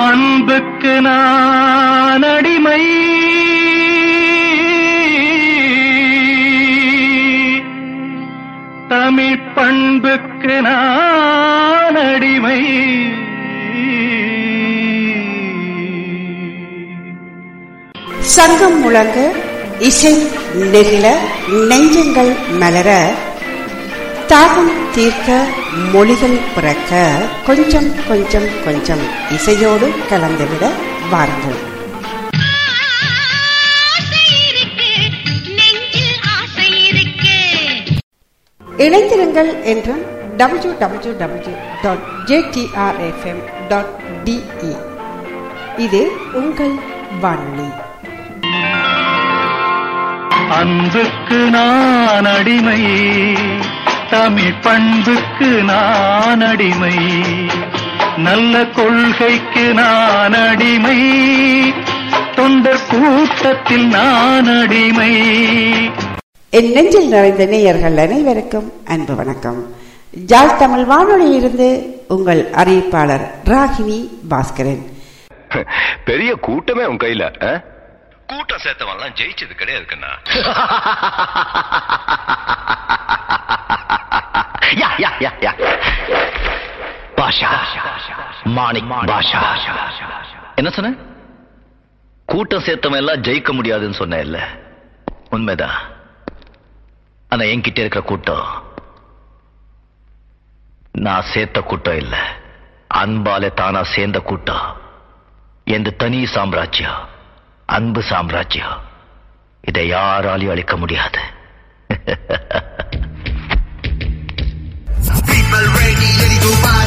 அன்புக்கு நான் அடிமை தமிழ் பண்புக்கு நான் அடிமை சங்கம் முழங்க இசை நெகிழ நெஞ்சங்கள் மலர தாகம் தீர்க்க மொழிகள் பிறக்க கொஞ்சம் கொஞ்சம் கொஞ்சம் இசையோடு கலந்துவிட வாருங்கள். இணைந்திருங்கள் என்றும் W W W dot JDRFM dot DE இது உங்கள் வானொலி. அன்புக்கு நான் அடிமை. தமிழ் பண்புக்கு நான் அடிமை நல்ல கொள்கைக்கு நான் அடிமை தொண்டர் கூட்டத்தில் நான் அடிமை என் நெஞ்சில் நிறைந்த நேயர்கள் அனைவருக்கும் அன்பு வணக்கம். ஜாழ் தமிழ் வானொலியிலிருந்து உங்கள் அறிவிப்பாளர் ராகினி பாஸ்கரன். பெரிய கூட்டமே உன் கையில கூட்டம் சேர்த்தவன்லாம் ஜெயிச்சது கிடையாது கண்ணா என்ன சொன்ன? கூட்டம் சேர்த்தவன் எல்லாம் ஜெயிக்க முடியாதுன்னு சொன்ன இல்ல உண்மைதான் ஆனா என்கிட்ட இருக்கிற கூட்டம் நான் சேர்த்த கூட்டம் இல்ல. அன்பால தானா சேர்ந்த கூட்டம். எந்த தனி சாம்ராஜ்யம். அன்பு சாம்ராஜ்யம் இதை யாராலையும் அழிக்க முடியாது People ready, ready to buy.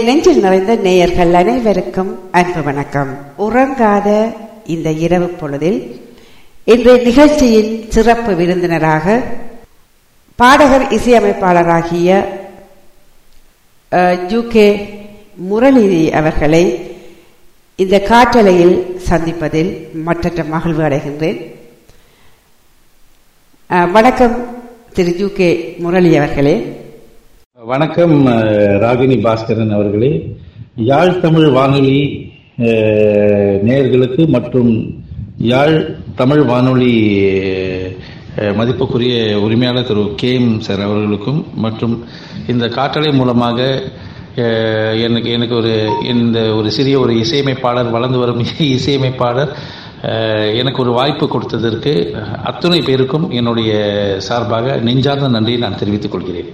என் நெஞ்சில் நிறைந்த நேயர்கள் அனைவருக்கும் அன்பு வணக்கம். உறங்காத இந்த இரவு பொழுதில் இன்றைய நிகழ்ச்சியின் சிறப்பு விருந்தினராக பாடகர் இசையமைப்பாளராகிய ஜூ கே முரளி அவர்களை இந்த காற்றலையில் சந்திப்பதில் மற்றற்ற மகிழ்வு அடைகின்றேன். வணக்கம் திரு ஜூ கே முரளி அவர்களே. வணக்கம் ராகினி பாஸ்கரன் அவர்களே. யாழ் தமிழ் வானொலி நேயர்களுக்கு மற்றும் யாழ் தமிழ் வானொலி மதிப்புக்குரிய உரிமையாளர் திரு கே எம் சார் அவர்களுக்கும் மற்றும் இந்த காற்றலை மூலமாக எனக்கு எனக்கு ஒரு இந்த ஒரு சிறிய ஒரு இசையமைப்பாளர் வளர்ந்து வரும் இசையமைப்பாளர் எனக்கு ஒரு வாய்ப்பு கொடுத்ததற்கு அத்துணை பேருக்கும் என்னுடைய சார்பாக நெஞ்சார்ந்த நன்றியை நான் தெரிவித்துக் கொள்கிறேன்.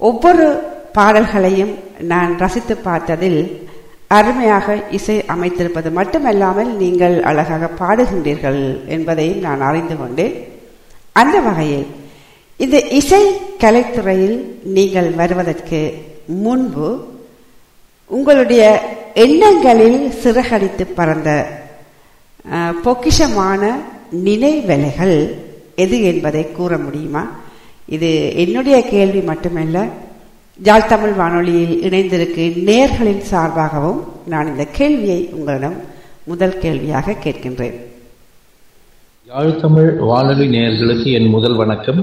ஒவ்வொரு பாடல்களையும் நான் ரசித்து பார்த்ததில் அருமையாக இசை அமைத்திருப்பது மட்டுமல்லாமல் நீங்கள் அழகாக பாடுகின்றீர்கள் என்பதையும் நான் அறிந்து கொண்டேன். அந்த வகையில் இந்த இசை கலைத்துறையில் நீங்கள் வருவதற்கு முன்பு உங்களுடைய எண்ணங்களில் சிறகடித்து பறந்த பொக்கிஷமான நினைவலைகள் எது என்பதை கூற முடியுமா? இது என்னுடைய கேள்வி மட்டுமல்ல ஜாழ் தமிழ் வானொலியில் இணைந்திருக்கும் நேர்களின் சார்பாகவும் நான் இந்த கேள்வியை உங்களிடம் முதல் கேள்வியாக கேட்கின்றேன். யாழ் தமிழ் வானொலி நேர்களுக்கு என் முதல் வணக்கம்.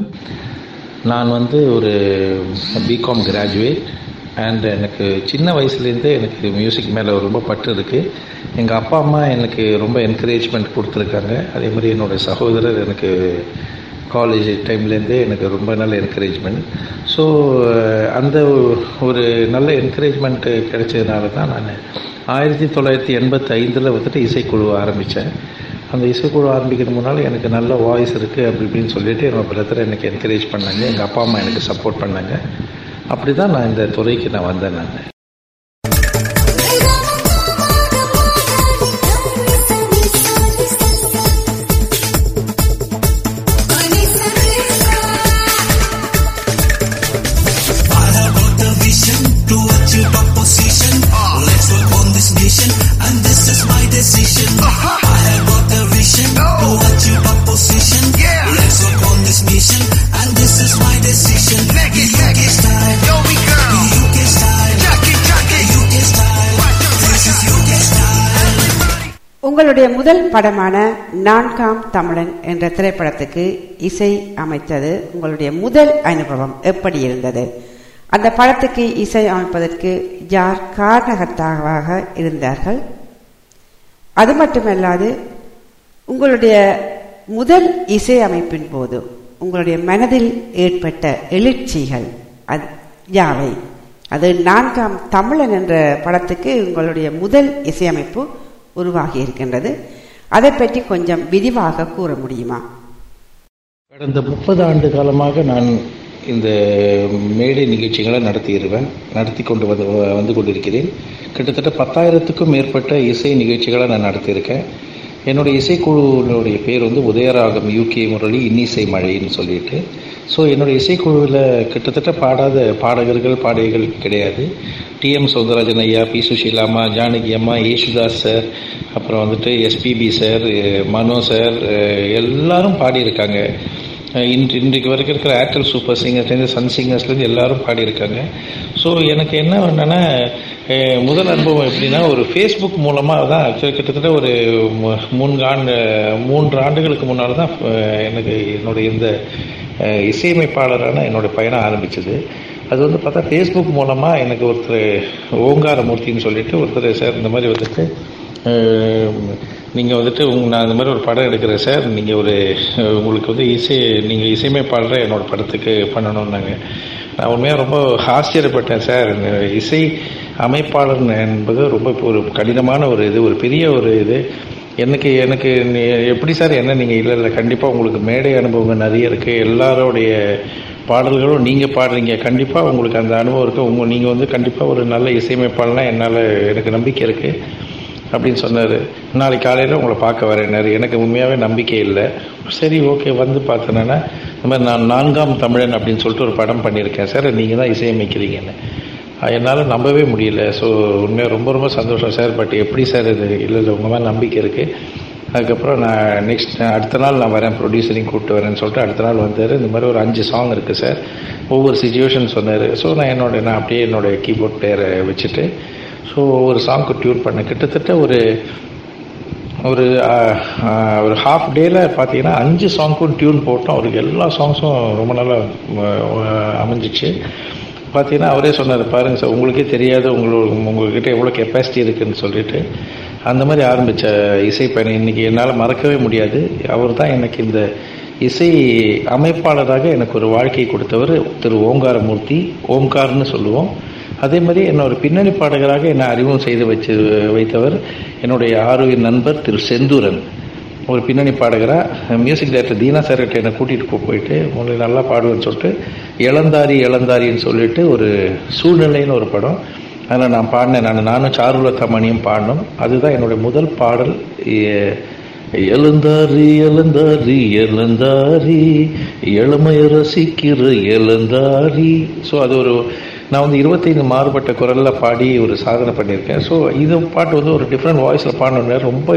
நான் வந்து ஒரு பிகாம் கிராஜுவேட் அண்ட் எனக்கு சின்ன வயசுலேருந்தே எனக்கு மியூசிக் மேலே ரொம்ப பற்று இருக்குது எங்கள் அப்பா அம்மா எனக்கு ரொம்ப என்கரேஜ்மெண்ட் கொடுத்துருக்காங்க. அதே மாதிரி என்னோட சகோதரர் எனக்கு காலேஜ் டைம்லேருந்தே எனக்கு ரொம்ப நல்ல என்கரேஜ்மெண்ட் ஸோ அந்த ஒரு நல்ல என்கரேஜ்மெண்ட்டு கிடைச்சதுனால தான் நான் ஆயிரத்தி தொள்ளாயிரத்தி எண்பத்தி ஐந்தில் வந்துட்டு இசைக்குழு ஆரம்பித்தேன் அந்த இசைக்குழு ஆரம்பிக்கிறது முன்னால் எனக்கு நல்ல வாய்ஸ் இருக்குது அப்படி இப்படின்னு சொல்லிட்டு என்னோடய பிரதர் எனக்கு என்கரேஜ் பண்ணாங்க. எங்கள் அப்பா அம்மா எனக்கு சப்போர்ட் பண்ணாங்க. அப்படி தான் நான் இந்த துறைக்கு நான் வந்தேன் நான். Decision. I have got a vision to achieve a position. Let's work on this mission, and this is my decision. Make it, make it style. Yo, we girl. UK style. Jackie, Jackie. UK style. This is UK style. உங்களுடைய முதல் படமான நான்காம் தமிழன் என்ற திரைப்படத்துக்கு இசை அமைத்தது உங்களுடைய முதல் அனுபவம் எப்படி இருந்தது அந்த படத்துக்கு இசை அமைப்பதற்கு யார் காரணகர்த்தாவாக இருந்தார்கள் அது மட்டுமல்லாது உங்களுடைய முதல் இசை அமைப்பின் போது உங்களுடைய மனதில் ஏற்பட்ட எழுச்சிகள் அது யாவை? அது நான்காம் தமிழன் என்ற படத்துக்கு உங்களுடைய முதல் இசையமைப்பு உருவாகி இருக்கின்றது. அதை பற்றி கொஞ்சம் விரிவாக கூற முடியுமா? கடந்த முப்பது ஆண்டு காலமாக நான் இந்த மேடை நிகழ்ச்சிகளை நடத்தியிருவேன் நடத்தி கொண்டு வந்து வந்து கொண்டிருக்கிறேன். கிட்டத்தட்ட பத்தாயிரத்துக்கும் மேற்பட்ட இசை நிகழ்ச்சிகளை நான் நடத்தியிருக்கேன். என்னுடைய இசைக்குழுவினுடைய பேர் வந்து உதயராகம் யூகே முரளி இன்னிசை மழைன்னு சொல்லிட்டு. ஸோ என்னுடைய இசைக்குழுவில் கிட்டத்தட்ட பாடாத பாடகர்கள் பாடகிகள் கிடையாது. டிஎம் சௌந்தரராஜன் ஐயா பி சுஷீலாமா ஜானகி அம்மா யேசுதாஸ் சார் அப்புறம் வந்துட்டு எஸ்பிபி சார் மனோ சார் எல்லாரும் பாடியிருக்காங்க. இன்று இன்றைக்கு வரைக்கும் இருக்கிற ஏர்டெல் சூப்பர் சிங்கர்ஸ்லேருந்து சன் சிங்கர்ஸ்லேருந்து எல்லாரும் பாடியிருக்காங்க. ஸோ எனக்கு என்ன என்னென்னா முதல் அனுபவம் எப்படின்னா ஒரு ஃபேஸ்புக் மூலமாக தான் கிட்டத்தட்ட ஒரு மூன்று ஆண்டு மூன்று ஆண்டுகளுக்கு முன்னால் தான் எனக்கு என்னுடைய இந்த இசையமைப்பாளரான என்னுடைய பயணம் ஆரம்பிச்சது. அது வந்து பார்த்தா ஃபேஸ்புக் மூலமாக எனக்கு ஒருத்தர் ஓங்காரமூர்த்தின்னு சொல்லிட்டு ஒருத்தர் சார் இந்த மாதிரி வந்துட்டு நீங்கள் வந்துட்டு உங்க நான் இந்த மாதிரி ஒரு படம் எடுக்கிறேன் சார். நீங்கள் ஒரு உங்களுக்கு வந்து இசை நீங்கள் இசையமைப்பாளரை என்னோட படத்துக்கு பண்ணணும்னாங்க. நான் உண்மையாக ரொம்ப ஆச்சரியப்பட்டேன் சார். இசை அமைப்பாளர் என்பது ரொம்ப இப்போ ஒரு கடினமான ஒரு இது ஒரு பெரிய ஒரு இது. எனக்கு எனக்கு எப்படி சார் என்ன நீங்கள் இல்லை இல்லை கண்டிப்பாக உங்களுக்கு மேடை அனுபவங்கள் நிறைய இருக்குது எல்லாரோடைய பாடல்களும் நீங்கள் பாடுறீங்க. கண்டிப்பாக உங்களுக்கு அந்த அனுபவம் இருக்குது உங்கள் நீங்கள் வந்து கண்டிப்பாக ஒரு நல்ல இசையமைப்பாளனா என்னால் எனக்கு நம்பிக்கை இருக்குது அப்படின்னு சொன்னார். நாளைக்கு காலையில் உங்களை பார்க்க வரேன்னாரு. எனக்கு உண்மையாகவே நம்பிக்கை இல்லை. சரி ஓகே வந்து பார்த்தேன்னா இந்த மாதிரி நான் நான்காம் தமிழன் அப்படின்னு சொல்லிட்டு ஒரு படம் பண்ணியிருக்கேன். சார் நீங்கள் தான் இசையமைக்கிறீங்கன்னு. என்னால் நம்பவே முடியல. ஸோ உண்மையாக ரொம்ப ரொம்ப சந்தோஷம் சார். பட் எப்படி சார் இது? இல்லை இல்லை உங்கள் மேலே நம்பிக்கை இருக்குது அதுக்கப்புறம் நான் நெக்ஸ்ட் அடுத்த நாள் நான் வரேன். ப்ரொடியூசரையும் கூப்பிட்டு வரேன்னு சொல்லிட்டு அடுத்த நாள் வந்தார். இந்த மாதிரி ஒரு அஞ்சு சாங் இருக்குது சார். ஒவ்வொரு சுச்சுவேஷன் சொன்னார். ஸோ நான் என்னோட நான் அப்படியே என்னோட கீபோர்ட் பேரை வச்சுட்டு ஸோ ஒரு சாங்க்கு டியூன் பண்ணேன் கிட்டத்தட்ட ஒரு ஒரு ஒரு ஹாஃப் டேல பார்த்தீங்கன்னா அஞ்சு சாங்க்கும் டியூன் போட்டோம். அவருக்கு எல்லா சாங்ஸும் ரொம்ப நல்லா அமைஞ்சிச்சு. பார்த்தீங்கன்னா அவரே சொன்னார் பாருங்க சார் உங்களுக்கே தெரியாது. உங்களுக்கு உங்கள்கிட்ட எவ்வளோ கெப்பாசிட்டி இருக்குதுன்னு சொல்லிட்டு. அந்த மாதிரி ஆரம்பித்த இசை பயணம். இன்னைக்கு என்னால் மறக்கவே முடியாது. அவர் தான் எனக்கு இந்த இசை அமைப்பாளராக எனக்கு ஒரு வாழ்க்கையை கொடுத்தவர். திரு ஓங்காரமூர்த்தி ஓம்கார்னு சொல்லுவோம். அதே மாதிரி என்ன ஒரு பின்னணி பாடகராக என்னை அறிமுகம் செய்து வச்சு வைத்தவர் என்னுடைய ஆரோக்கிய நண்பர் திரு செந்தூரன். ஒரு பின்னணி பாடகராக மியூசிக் டைரக்டர் தீனா சார்கிட்ட என்னை கூட்டிகிட்டு போயிட்டு உங்களுக்கு நல்லா பாடுவேன்னு சொல்லிட்டு இளந்தாரி இளந்தாரின்னு சொல்லிட்டு ஒரு சூழ்நிலைன்னு ஒரு படம். அதில் நான் பாடினேன். நான் நானும் சாருலதா மணியும் பாடினோம். அதுதான் என்னுடைய முதல் பாடல். எழுந்தாரி எழுந்தாரி எழுந்தாரி இளமைய ரசிக்கிற எழுந்தாரி ஸோ அது ஒரு நான் வந்து இருபத்தைந்து மாறுபட்ட குரலில் பாடி ஒரு சாதனை பண்ணியிருக்கேன். ஸோ இது பாட்டு வந்து ஒரு டிஃப்ரெண்ட் வாய்ஸில் பாடணுன்னு ரொம்ப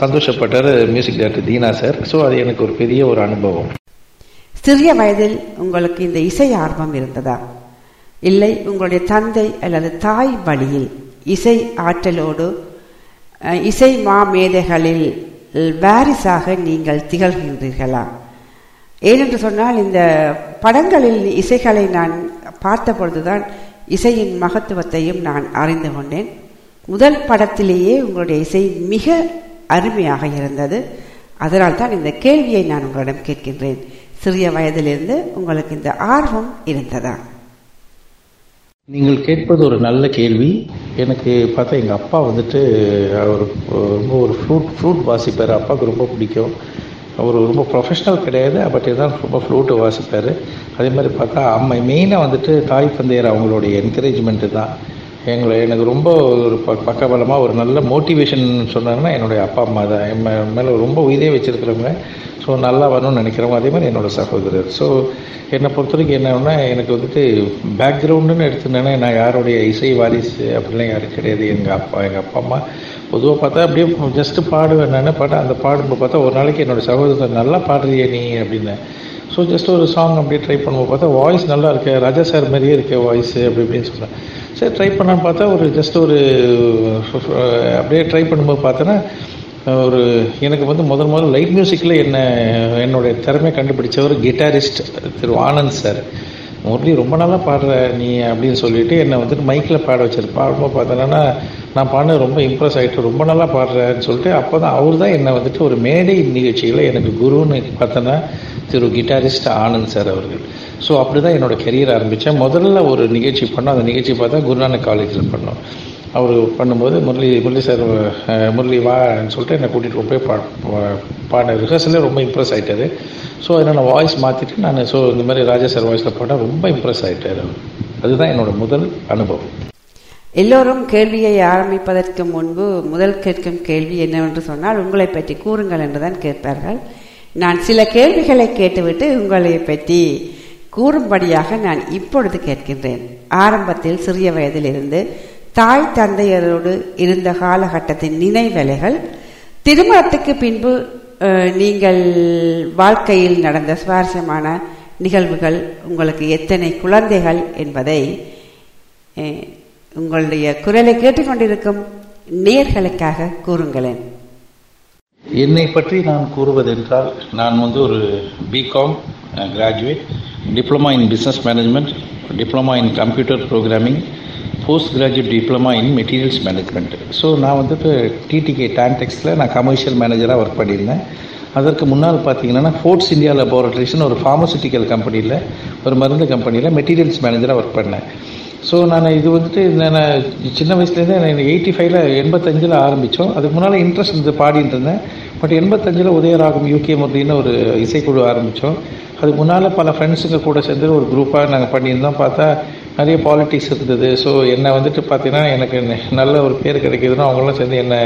சந்தோஷப்பட்டார் music director Dheena sir so அது எனக்கு ஒரு பெரிய ஒரு அனுபவம். சிறிய வயதில் உங்களுக்கு இந்த இசை ஆர்வம் இருந்ததா? இல்லை உங்களுடைய தந்தை அல்லது தாய் வழியில் இசை ஆற்றலோடு இசை மாமேதைகளில் வாரிசாக நீங்கள் திகழ்கின்றீர்களா? ஏனென்று சொன்னால் இந்த படங்களில் இசைகளை நான் பார்த்த பொழுதுதான் இசையின் மகத்துவத்தையும் நான் அறிந்து கொண்டேன். முதல் படத்திலேயே உங்களுடைய இசை மிக அருமையாக இருந்தது. அதனால் தான் இந்த கேள்வியை நான் உங்களிடம் கேட்கின்றேன். சிறிய வயதிலிருந்து உங்களுக்கு இந்த ஆர்வம் இருந்ததா? நீங்கள் கேட்பது ஒரு நல்ல கேள்வி. எனக்கு பார்த்தா எங்கள் அப்பா வந்துட்டு அவர் ரொம்ப ஒரு ஃப்ரூட் ஃப்ரூட் வாசிப்பார். அப்பாவுக்கு ரொம்ப பிடிக்கும். அவர் ரொம்ப ப்ரொஃபஷ்னல் கிடையாது பட் இருந்தாலும் ரொம்ப ஃப்ளூட்டு வாசிப்பார். அதே மாதிரி பார்த்தா அம்மா மெயினாக வந்துட்டு தாய் தந்தையர் அவங்களுடைய என்கரேஜ்மெண்ட்டு தான். எங்களை எனக்கு ரொம்ப ஒரு ப பக்கபலமாக ஒரு நல்ல மோட்டிவேஷன் சொன்னாங்கன்னா என்னுடைய அப்பா அம்மா தான். என் மேலே ரொம்ப உயிரே வச்சுருக்கிறவங்க. ஸோ நல்லா வரணும்னு நினைக்கிறவங்க. அதே மாதிரி என்னோட சகோதரர். ஸோ என்னை பொறுத்த வரைக்கும் என்னன்னா எனக்கு வந்துட்டு பேக்ரவுண்டுன்னு எடுத்துனேன்னா நான் யாருடைய இசை வாரிசு அப்படிலாம் யாரும் கிடையாது. எங்கள் அப்பா எங்கள் அப்பா அம்மா. பொதுவாக பார்த்தா அப்படியே ஜஸ்ட்டு பாடுவேன் நான். பாட்டேன் அந்த பாடும்போது பார்த்தா ஒரு நாளைக்கு என்னோடய சகோதரர் நல்லா பாடுறியே நீ அப்படின்னேன் ஸோ ஜஸ்ட் ஒரு சாங் அப்படியே ட்ரை பண்ணும்போது பார்த்தா வாய்ஸ் நல்லா இருக்கு. ராஜா சார் மாதிரியே இருக்க வாய்ஸ் அப்படி இப்படின்னு சொல்கிறேன் சரி ட்ரை பண்ணான்னு பார்த்தா ஒரு ஜஸ்ட் ஒரு அப்படியே ட்ரை பண்ணும்போது பார்த்தோன்னா ஒரு எனக்கு வந்து முதல் முதல்ல லைட் மியூசிக்கில் என்ன என்னுடைய திறமை கண்டுபிடிச்சவர் கிட்டாரிஸ்ட் திரு ஆனந்த் சார். முரளி ரொம்ப நல்லா பாடுற நீ அப்படின்னு சொல்லிட்டு என்னை வந்துட்டு மைக்கில் பாட வச்சிருப்பா பாடும்போது பார்த்தோன்னா நான் பாடின ரொம்ப இம்ப்ரெஸ் ஆகிட்டு ரொம்ப நல்லா பாடுறேன்னு சொல்லிட்டு அப்போ தான் அவர் தான் என்னை வந்துட்டு ஒரு மேடை நிகழ்ச்சியில் எனக்கு குருன்னு பார்த்தோன்னா திரு கிட்டாரிஸ்ட் ஆனந்த் சார் அவர்கள். ஸோ அப்படி தான் என்னோடய கெரியர் ஆரம்பித்தேன் முதல்ல ஒரு நிகழ்ச்சி பண்ணோம். அந்த நிகழ்ச்சி பார்த்தா குருநானக் காலேஜில் பண்ணோம். அவர் பண்ணும்போது முரளி முரளி சார் முரளி வான்னு சொல்லிட்டு என்னை கூட்டிகிட்டு போய் பா பாட பாடின ரிஹர்சலே ரொம்ப இம்ப்ரெஸ் ஆகிட்டாரு ஸோ அதனால் நான் வாய்ஸ் மாற்றிட்டு நான் ஸோ இந்த மாதிரி ராஜா சார் வாய்ஸில் பாட ரொம்ப இம்ப்ரெஸ் ஆகிட்டார் அதுதான் என்னோட முதல் அனுபவம். எல்லோரும் கேள்வியை ஆரம்பிப்பதற்கு முன்பு முதல் கேட்கும் கேள்வி என்னவென்று சொன்னால் உங்களை பற்றி கூறுங்கள் என்றுதான் கேட்பார்கள். நான் சில கேள்விகளை கேட்டுவிட்டு உங்களை பற்றி கூறும்படியாக நான் இப்பொழுது கேட்கின்றேன். ஆரம்பத்தில் சிறிய வயதிலிருந்து தாய் தந்தையரோடு இருந்த காலகட்டத்தின் நினைவலைகள் திருமணத்துக்கு பின்பு நீங்கள் வாழ்க்கையில் நடந்த சுவாரஸ்யமான நிகழ்வுகள் உங்களுக்கு எத்தனை குழந்தைகள் என்பதை உங்களுடைய குரலை கேட்டுக்கொண்டிருக்கும் நேர்களுக்காக கூறுங்களேன். என்னை பற்றி நான் கூறுவதென்றால் நான் வந்து ஒரு BCom graduate diploma in business management diploma in computer programming post graduate diploma in materials management so நான் வந்துட்டு டிடிகே டான்டெக்ஸில் நான் கமர்ஷியல் மேனேஜராக ஒர்க் பண்ணியிருந்தேன். அதற்கு முன்னால் பார்த்தீங்கன்னா ஃபோர்ட்ஸ் இந்தியா லெபார்ட்ரிஸ்னு ஒரு ஃபார்மசூட்டிக்கல் கம்பெனியில் ஒரு மருந்து கம்பெனியில் மெட்டீரியல்ஸ் மேனேஜராக ஒர்க் பண்ணேன். ஸோ நான் இது வந்துட்டு நான் சின்ன வயசுலேருந்தே நான் எயிட்டி ஃபைவ்ல எண்பத்தஞ்சில் ஆரம்பித்தோம். அதுக்கு முன்னால் இன்ட்ரெஸ்ட் இருந்து பாடிட்டு இருந்தேன். பட் எண்பத்தஞ்சில் உதயராகம் யூகே முரளின்னு ஒரு இசைக்குழு ஆரம்பித்தோம். அதுக்கு முன்னால் பல ஃப்ரெண்ட்ஸுங்க கூட சேர்ந்து ஒரு குரூப்பாக நாங்கள் பண்ணியிருந்தோம். பார்த்தா நிறைய பாலிட்டிக்ஸ் இருந்தது. ஸோ என்னை வந்துட்டு பார்த்தீங்கன்னா எனக்கு நல்ல ஒரு பேர் கிடைக்குதுன்னா அவங்களாம் சேர்ந்து என்னை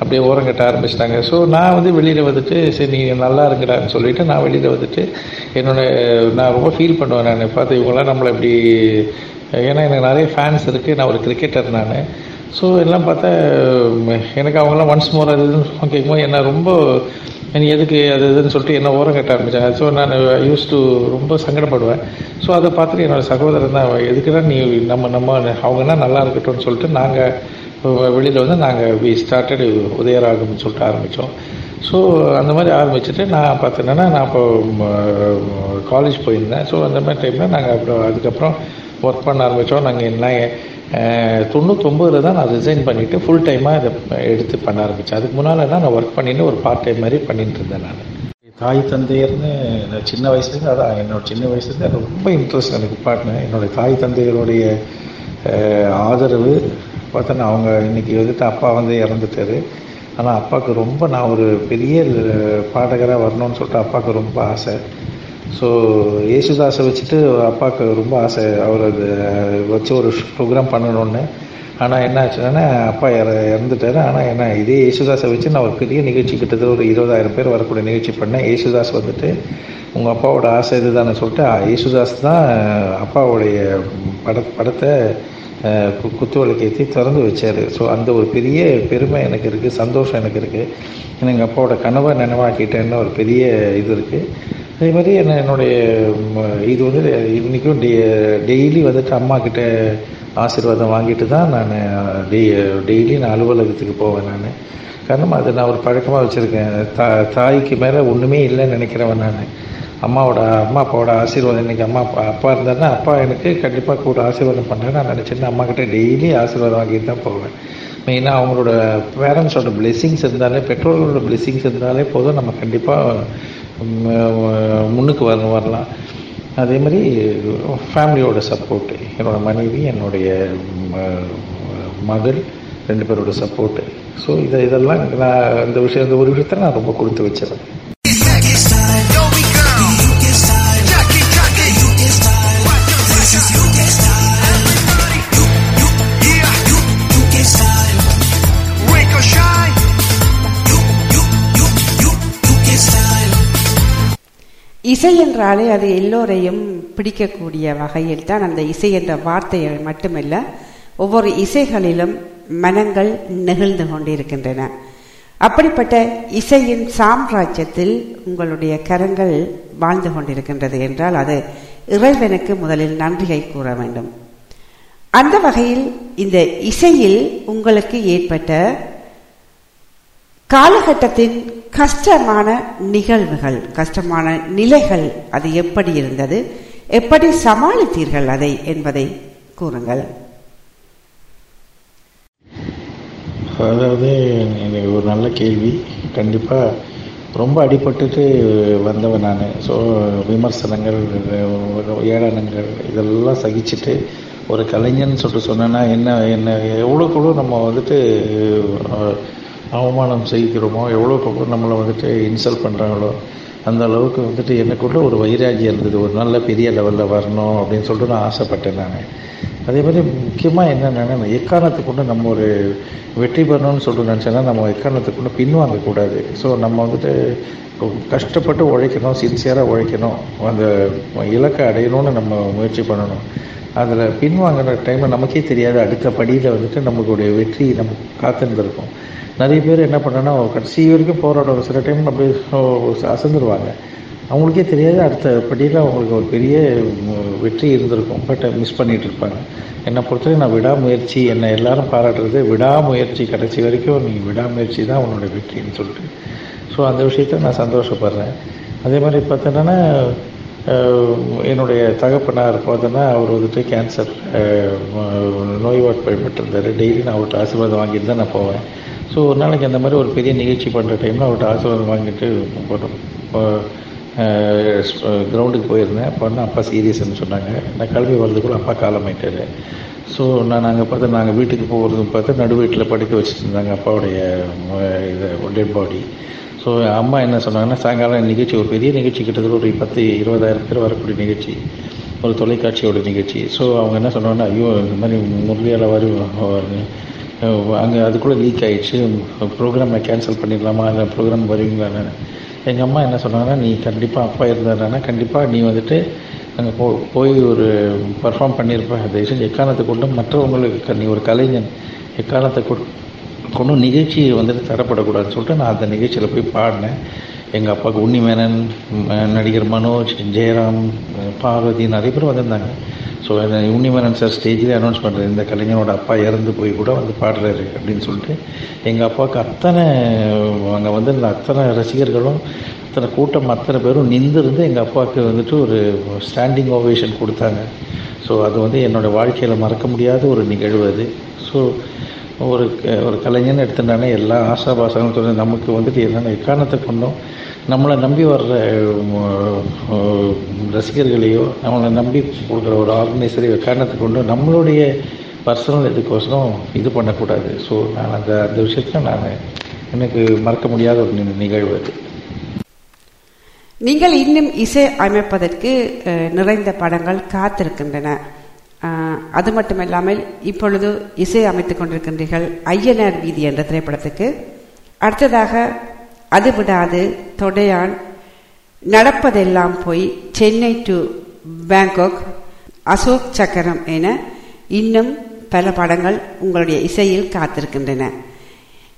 அப்படியே ஓரம் கட்ட ஆரம்பிச்சிட்டாங்க. ஸோ நான் வந்து வெளியில் வந்துட்டு சரி நீ நல்லா இருங்கடான்னு சொல்லிட்டு நான் வெளியில் வந்துட்டு என்னோட நான் ரொம்ப ஃபீல் பண்ணுவேன் நான். பார்த்து இவங்களாம் நம்மளை இப்படி ஏன்னா எனக்கு நிறைய ஃபேன்ஸ் இருக்குது நான் ஒரு கிரிக்கெட்டர் நான். ஸோ எல்லாம் பார்த்தா எனக்கு அவங்களாம் ஒன்ஸ் மோர் அது இதுன்னு கேட்கும்போது என்ன ரொம்ப நீ எதுக்கு அது இதுன்னு சொல்லிட்டு என்ன ஓரம் கட்ட ஆரம்பித்தாங்க ஸோ நான் யூஸ் டு ரொம்ப சங்கடப்படுவேன். ஸோ அதை பார்த்துட்டு என்னோடய சகோதரன் தான் எதுக்குன்னா நீ நம்ம நம்ம அவங்கன்னா நல்லா இருக்கட்டும்னு சொல்லிட்டு நாங்கள் வெளியில் வந்து நாங்கள் வி ஸ்டார்டட் உதயராகம்னு சொல்லிட்டு ஆரம்பித்தோம் ஸோ அந்த மாதிரி ஆரம்பிச்சுட்டு நான் பார்த்தேன்னா நான் இப்போ காலேஜ் போயிருந்தேன். ஸோ அந்த மாதிரி டைமில் நாங்கள் அப்புறம் அதுக்கப்புறம் ஒர்க் பண்ண ஆரம்பித்தோம் நாங்கள் என்ன தொண்ணூத்தொம்பதில் தான் நான் ரிசைன் பண்ணிவிட்டு ஃபுல் டைமாக இதை எடுத்து பண்ண ஆரம்பித்தேன் அதுக்கு முன்னால் தான் நான் ஒர்க் பண்ணிட்டு ஒரு பார்ட் டைம் மாதிரி பண்ணிட்டு இருந்தேன் நான். தாய் தந்தையர்னு நான் சின்ன வயசுலேருந்து அதான் என்னோட சின்ன வயசுலேருந்து ரொம்ப இன்ட்ரெஸ்ட் எனக்கு பாட்டினேன் என்னுடைய தாய் தந்தையருடைய ஆதரவு பார்த்தோன்னா அவங்க இன்னைக்கு வந்துட்டு அப்பா வந்து இறந்துட்டாரு. ஆனால் அப்பாவுக்கு ரொம்ப நான் ஒரு பெரிய பாடகராக வரணும்னு சொல்லிட்டு அப்பாவுக்கு ரொம்ப ஆசை. ஸோ ஏசுதாஸை வச்சுட்டு அப்பாவுக்கு ரொம்ப ஆசை. அவர் அது வச்சு ஒரு ப்ரோக்ராம் பண்ணணும்னு. ஆனால் என்ன ஆச்சுன்னா அப்பா இற இறந்துட்டாரு. ஆனால் என்ன இதே ஏசுதாஸை வச்சு நான் ஒரு பெரிய நிகழ்ச்சி கிட்டத்தட்ட ஒரு இருபதாயிரம் பேர் வரக்கூடிய நிகழ்ச்சி பண்ணேன். ஏசுதாஸ் வந்துட்டு உங்கள் அப்பாவோட ஆசை இதுதானே சொல்லிட்டு யேசுதாஸ் ஏசுதாஸ் தான் அப்பாவுடைய பட படத்தை கு- குத்து விளக்கேற்றி திறந்து வச்சார். ஸோ அந்த ஒரு பெரிய பெருமை எனக்கு இருக்குது சந்தோஷம் எனக்கு இருக்குது எங்கள் அப்பாவோட கனவை நினைவாக்கிட்டேன்னு ஒரு பெரிய இது இருக்குது அதே மாதிரி என்ன என்னுடைய இது வந்து இன்றைக்கும் டெ டெய்லி வந்துட்டு அம்மா கிட்ட ஆசீர்வாதம் வாங்கிட்டு தான் நான் டெய் டெய்லி நான் அலுவலகத்துக்கு போவேன் நான். காரணம் அது நான் ஒரு பழக்கமாக வச்சுருக்கேன். தா தாய்க்கு மேலே ஒன்றுமே இல்லைன்னு நினைக்கிறவன் நான். அம்மாவோட அம்மா அப்பாவோட ஆசீர்வாதம் இன்றைக்கி அம்மா அப்பா அப்பா இருந்தாருன்னா அப்பா எனக்கு கண்டிப்பாக கூட ஆசீர்வாதம் பண்ணுறேன் நான் நினச்சிட்டு அம்மாக்கிட்ட டெய்லி ஆசீர்வாதம் வாங்கிட்டு தான் போவேன். மெயினாக அவங்களோட பேரண்ட்ஸோட பிளெஸ்ஸிங்ஸ் இருந்தாலே பெற்றோர்களோட பிளெஸ்ஸிங்ஸ் இருந்தாலே போதும். நம்ம கண்டிப்பாக முன்னுக்கு வரணும் வரலாம். அதே மாதிரி ஃபேமிலியோட சப்போர்ட் என்னோடய மனைவி என்னுடைய மகள் ரெண்டு பேரோட சப்போர்ட்டு ஸோ இதை இதெல்லாம் எனக்கு நான் இந்த விஷயம் இந்த ஒரு விஷயத்தை நான் ரொம்ப கொடுத்து வச்சிடறேன் இசை என்றாலே அது எல்லோரையும் பிடிக்கக்கூடிய வகையில் தான் அந்த இசை என்ற வார்த்தைகள் மட்டுமல்ல ஒவ்வொரு இசைகளிலும் மனங்கள் நெகிழ்ந்து கொண்டிருக்கின்றன. அப்படிப்பட்ட இசையின் சாம்ராஜ்யத்தில் உங்களுடைய கரங்கள் வாழ்ந்து கொண்டிருக்கின்றது என்றால் அது இறைவனுக்கு முதலில் நன்றியை கூற வேண்டும். அந்த வகையில் இந்த இசையில் உங்களுக்கு ஏற்பட்ட காலகட்டத்தின் கஷ்டமான நிகழ்வுகள் கஷ்டமான நிலைகள் அது எப்படி இருந்தது? எப்படி சமாளித்தீர்கள் அதை என்பதை கூறுங்கள். அதாவது ஒரு நல்ல கேள்வி. கண்டிப்பாக ரொம்ப அடிபட்டுட்டு வந்தவன் நான். ஸோ விமர்சனங்கள் ஏளனங்கள் இதெல்லாம் சகிச்சுட்டு ஒரு கலைஞன் சொல்லிட்டு சொன்னேன்னா என்ன என்ன எவ்வளோக்கு எவ்வளோ நம்ம வந்துட்டு அவமானம் செய்கிறோமோ எவ்வளோ பக்கம் நம்மளை வந்துட்டு இன்சல்ட் பண்ணுறாங்களோ அந்த அளவுக்கு வந்துட்டு எனக்குள்ள ஒரு வைராகியம் இருந்தது. ஒரு நல்ல பெரிய லெவலில் வரணும் அப்படின்னு சொல்லிட்டு நான் ஆசைப்பட்டேன் நான். அதே மாதிரி முக்கியமாக என்னென்னா எக்காரணத்தை கொண்டு நம்ம ஒரு வெற்றி பெறணும்னு சொல்லிட்டு நினச்சோன்னா நம்ம எக்காரணத்தை கொண்டு பின்வாங்கக்கூடாது. ஸோ நம்ம வந்துட்டு கஷ்டப்பட்டு உழைக்கணும் சின்சியராக உழைக்கணும். அந்த இலக்கை அடையணும்னு நம்ம முயற்சி பண்ணணும். அதில் பின்வாங்கிற டைமில் நமக்கே தெரியாது. அடுத்த படியில் வந்துட்டு நம்மளுடைய வெற்றி நம்ம காத்துருந்துருக்கும் நிறைய பேர் என்ன பண்ணனா கடைசி வரைக்கும் போராடுவாங்க சில டைம் அப்படியே அசந்துருவாங்க. அவங்களுக்கே தெரியாது அடுத்த படியில் அவங்களுக்கு ஒரு பெரிய வெற்றி இருந்திருக்கும். பட் மிஸ் பண்ணிகிட்டு இருப்பாங்க. என்னை பொறுத்தவரை நான் விடாமுயற்சி என்னை எல்லாரும் பாராட்டுறது விடாமுயற்சி. கடைசி வரைக்கும் நீ விடாமுயற்சி தான் உன்னோட வெற்றின்னு சொல்லிட்டு. ஸோ அந்த விஷயத்த நான் சந்தோஷப்படுறேன். அதே மாதிரி பார்த்தோன்னா என்னுடைய தகப்பனார் பார்த்தோன்னா அவர் வந்துட்டு கேன்சர் நோய்வாட்பட்டிருந்தார் டெய்லி நான் அவர்கிட்ட ஆசீர்வாதம் வாங்கிட்டு தான் நான் போவேன். ஸோ ஒரு நாளைக்கு அந்த மாதிரி ஒரு பெரிய நிகழ்ச்சி பண்ணுற டைமில் அவர்கிட்ட ஆசீர்வாதம் வாங்கிட்டு போட்டோம். கிரவுண்டுக்கு போயிருந்தேன். அப்போ வந்து அப்பா சீரியஸ்ன்னு சொன்னாங்க. நான் கிளம்பி வர்றதுக்குள்ள அப்பா காலமாயிட்டாரு. ஸோ நான் நாங்கள் பார்த்து நாங்கள் வீட்டுக்கு போகிறதும் பார்த்து நடு வீட்டில் படுக்க வச்சுட்டு இருந்தாங்க அப்பாவுடைய அஹ், இது டெட் பாடி ஸோ அம்மா என்ன சொன்னாங்கன்னா சாயங்காலம் நிகழ்ச்சி ஒரு பெரிய நிகழ்ச்சி கிட்டத்தட்ட ஒரு பத்து இருபதாயிரம் பேர் வரக்கூடிய நிகழ்ச்சி. ஒரு தொலைக்காட்சியோட நிகழ்ச்சி. ஸோ அவங்க என்ன சொன்னாங்கன்னா ஐயோ இந்த மாதிரி முரளியால் வரும் அங்கே அதுக்குள்ளே லீக் ஆகிடுச்சு ப்ரோக்ராமை கேன்சல் பண்ணிடலாமா? இல்லை ப்ரோக்ராம் வருவீங்களா எங்கள் அம்மா என்ன சொன்னாங்கன்னா நீ கண்டிப்பாக அப்பா இருந்தாருன்னா கண்டிப்பாக நீ வந்துட்டு அங்கே போ போய் ஒரு பர்ஃபார்ம் பண்ணியிருப்ப தயவு செஞ்சு எக்காரணத்தை கொண்டு மற்றவங்களுக்கு நீ ஒரு கலைஞன். எக்காரணத்தை கொடு கொண்டு நிகழ்ச்சி வந்துட்டு தரப்படக்கூடாதுன்னு சொல்லிட்டு நான் அந்த நிகழ்ச்சியில் போய் பாடினேன். எங்கள் அப்பாவுக்கு உன்னிமேனன் நடிகர் மனோஜ் ஜெயராம் பார்வதி நிறைய பேர் வந்திருந்தாங்க. ஸோ உன்னிமேனன் சார் ஸ்டேஜில் அனௌன்ஸ் பண்ணுறது இந்த கலைஞனோட அப்பா இறந்து போய் கூட வந்து பாடுறாரு அப்படின்னு சொல்லிட்டு. எங்கள் அப்பாவுக்கு அத்தனை அங்கே வந்து இந்த அத்தனை ரசிகர்களும் அத்தனை கூட்டம் அத்தனை பேரும் நின்றுருந்து எங்கள் அப்பாவுக்கு வந்துட்டு ஒரு ஸ்டாண்டிங் ஓவேஷன் கொடுத்தாங்க. ஸோ அது வந்து என்னோடய வாழ்க்கையில் மறக்க முடியாத ஒரு நிகழ்வு அது. ஸோ ஒரு க- ஒரு கலைஞன் எடுத்துட்டானே எல்லா ஆசாபாசங்களும் சொல்லி நமக்கு வந்துட்டு என்னென்ன எக்காரணத்தை கொண்டும் நம்மளை நம்பி வர்ற ரசிகர்களையோ நம்மளை நம்பி கொடுக்குற ஒரு ஆர்கனைசரையோ எக்காரணத்தை கொண்டு நம்மளுடைய பர்சனல் இதுக்கோசரம் இது பண்ணக்கூடாது. ஸோ நான் அந்த அந்த விஷயத்தில் நான் எனக்கு மறக்க முடியாத ஒரு நிகழ்வு அது. நீங்கள் இன்னும் இசை அமைப்பதற்கு நிறைந்த படங்கள் காத்திருக்கின்றன. அது மட்டுமல்லாமல் இப்பொழுது இசை அமைத்துக் கொண்டிருக்கின்றீர்கள் ஐயனார் வீதி என்ற திரைப்படத்துக்கு. அடுத்ததாக அது விடாது தொடையான் நடப்பதெல்லாம் போய் சென்னை டு பேங்காக் அசோக் சக்கரம் என இன்னும் பல படங்கள் உங்களுடைய இசையில் காத்திருக்கின்றன.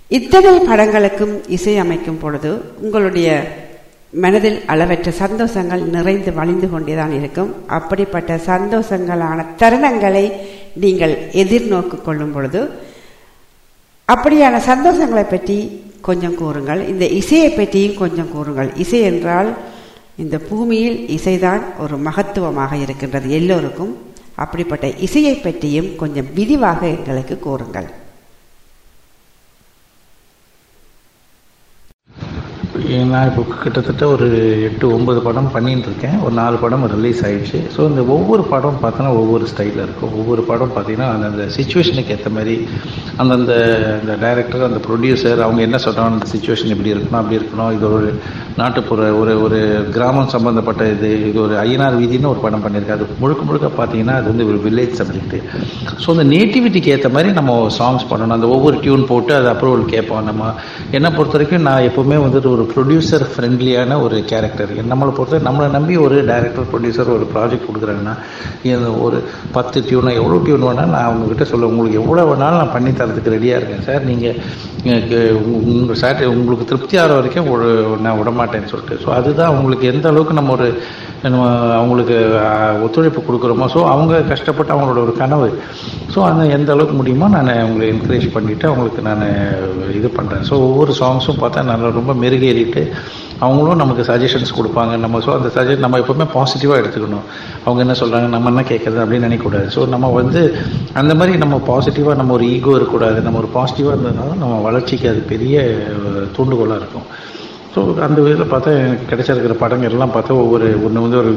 இத்தனை படங்களுக்கும் இசை அமைக்கும் பொழுது உங்களுடைய மனதில் அளவற்ற சந்தோஷங்கள் நிறைந்து வழிந்து கொண்டேதான் இருக்கும். அப்படிப்பட்ட சந்தோஷங்களான தருணங்களை நீங்கள் எதிர்நோக்கு கொள்ளும் பொழுது அப்படியான சந்தோஷங்களை பற்றி கொஞ்சம் கூறுங்கள். இந்த இசையை பற்றியும் கொஞ்சம் கூறுங்கள். இசை என்றால் இந்த பூமியில் இசைதான் ஒரு மகத்துவமாக இருக்கின்றது எல்லோருக்கும். அப்படிப்பட்ட இசையை பற்றியும் கொஞ்சம் விரிவாக எங்களுக்கு கூறுங்கள். நான் இப்போ கிட்டத்தட்ட ஒரு எட்டு ஒன்பது படம் பண்ணிகிட்டு இருக்கேன் ஒரு நாலு படம் ரிலீஸ் ஆகிடுச்சு ஸோ இந்த ஒவ்வொரு படம் பார்த்தோன்னா ஒவ்வொரு ஸ்டைலில் இருக்கும். ஒவ்வொரு படம் பார்த்தீங்கன்னா அந்தந்த சுச்சுவேஷனுக்கு ஏற்ற மாதிரி அந்தந்த இந்த டைரக்டர் அந்த ப்ரொடியூசர் அவங்க என்ன சொல்கிறாங்க அந்த சுச்சுவேஷன் இப்படி இருக்கணும் அப்படி இருக்கணும். இது ஒரு நாட்டுப்புற ஒரு ஒரு கிராமம் சம்மந்தப்பட்ட இது இது ஒரு ஐயனார் வீதின்னு ஒரு படம் பண்ணியிருக்கேன் அது முழுக்க முழுக்க பார்த்தீங்கன்னா அது வந்து ஒரு வில்லேஜ் சப்ஜெக்ட்டு ஸோ அந்த நேட்டிவிட்டிக்கு ஏற்ற மாதிரி நம்ம சாங்ஸ் பண்ணணும். அந்த ஒவ்வொரு டியூன் போட்டு அது அப்ரூவல் கேட்போம் நம்ம. என்னை பொறுத்த வரைக்கும் நான் எப்போவுமே வந்துட்டு ஒரு ப்ரொடியூசர் ஃப்ரெண்ட்லியான ஒரு கேரக்டர் நம்மளை பொறுத்த நம்மளை நம்பி ஒரு டைரக்டர் ப்ரொடியூசர் ஒரு ப்ராஜெக்ட் கொடுக்குறாங்கன்னா ஒரு பத்து டியூனை எவ்வளோ டியூன் வேணால் நான் அவங்கக்கிட்ட சொல்ல உங்களுக்கு எவ்வளோ வேணாலும் நான் பண்ணி தரதுக்கு ரெடியாக இருக்கேன் சார். நீங்கள் உங்கள் சார் உங்களுக்கு திருப்தி ஆகிற வரைக்கும் ஒரு நான் விடமாட்டேன்னு சொல்லிட்டு. ஸோ அதுதான் உங்களுக்கு எந்த அளவுக்கு நம்ம ஒரு நம்ம அவங்களுக்கு ஒத்துழைப்பு கொடுக்குறோமோ? ஸோ அவங்க கஷ்டப்பட்டு அவங்களோட ஒரு கனவு. ஸோ அந்த எந்த அளவுக்கு முடியுமோ நான் அவங்களை என்கரேஜ் பண்ணிவிட்டு அவங்களுக்கு நான் இது பண்ணுறேன் ஸோ ஒவ்வொரு சாங்ஸும் பார்த்தா நல்லா ரொம்ப மெருகேறிட்டு அவங்களும் நமக்கு சஜஷன்ஸ் கொடுப்பாங்க. நம்ம ஸோ அந்த சஜஷன் நம்ம எப்போவுமே பாசிட்டிவாக எடுத்துக்கணும். அவங்க என்ன சொல்கிறாங்க நம்ம என்ன கேட்குறது அப்படின்னு நினைக்கக்கூடாது. ஸோ நம்ம வந்து அந்த மாதிரி நம்ம பாசிட்டிவாக நம்ம ஒரு ஈகோ இருக்கக்கூடாது. நம்ம ஒரு பாசிட்டிவாக இருந்ததுனால நம்ம வளர்ச்சிக்கு அது பெரிய தூண்டுகோலாக இருக்கும். ஸோ அந்த விதத்தில் பார்த்தா எனக்கு கிடைச்சிருக்கிற படங்கள் எல்லாம் பார்த்தா ஒவ்வொரு ஒன்று வந்து ஒரு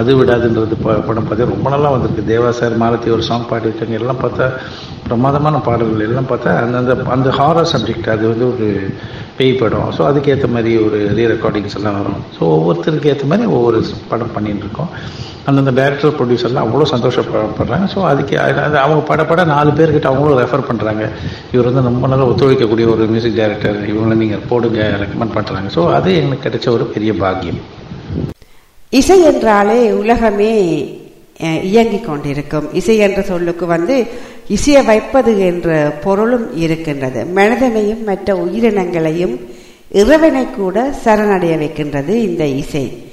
அது விடாதுன்றது ப படம் பார்த்தா ரொம்ப நல்லா வந்திருக்கு. தேவா சார் மாலத்தி ஒரு சாங் பாடியிருக்காங்க எல்லாம் பார்த்தா பிரமாதமான பாடல்கள் எல்லாம் பார்த்தா அந்தந்த அந்த ஹாரர் சப்ஜெக்ட் அது வந்து ஒரு பேய் படம். ஸோ அதுக்கேற்ற மாதிரி ஒரு ரீ ரெக்கார்டிங்ஸ் எல்லாம் வரும். ஸோ ஒவ்வொருத்தருக்கு ஏற்ற மாதிரி ஒவ்வொரு படம் பண்ணிகிட்டு இருக்கோம். அந்தந்த டேரக்டர் ப்ரொடியூசர்லாம் அவ்வளோ சந்தோஷப்படுறாங்க. ஸோ அதுக்கு அது- அவங்க பட பட நாலு பேர்கிட்ட அவங்களும் ரெஃபர் பண்ணுறாங்க இவர் வந்து ரொம்ப நல்லா ஒத்துழைக்கக்கூடிய ஒரு மியூசிக் டைரக்டர் இவங்களை நீங்கள் போடுங்க ரெக்கமெண்ட் பண்ணுறாங்க ஸோ அது எனக்கு கிடைச்ச ஒரு பெரிய பாக்கியம். இசை என்றாலே உலகமே இயங்கிக் கொண்டிருக்கும். இசை என்ற சொல்லுக்கு வந்து இசையை வைப்பது என்ற பொருளும் இருக்கின்றது. மனிதனையும் மற்ற உயிரினங்களையும் இறைவனை கூட சரணடைய வைக்கின்றது இந்த இசை.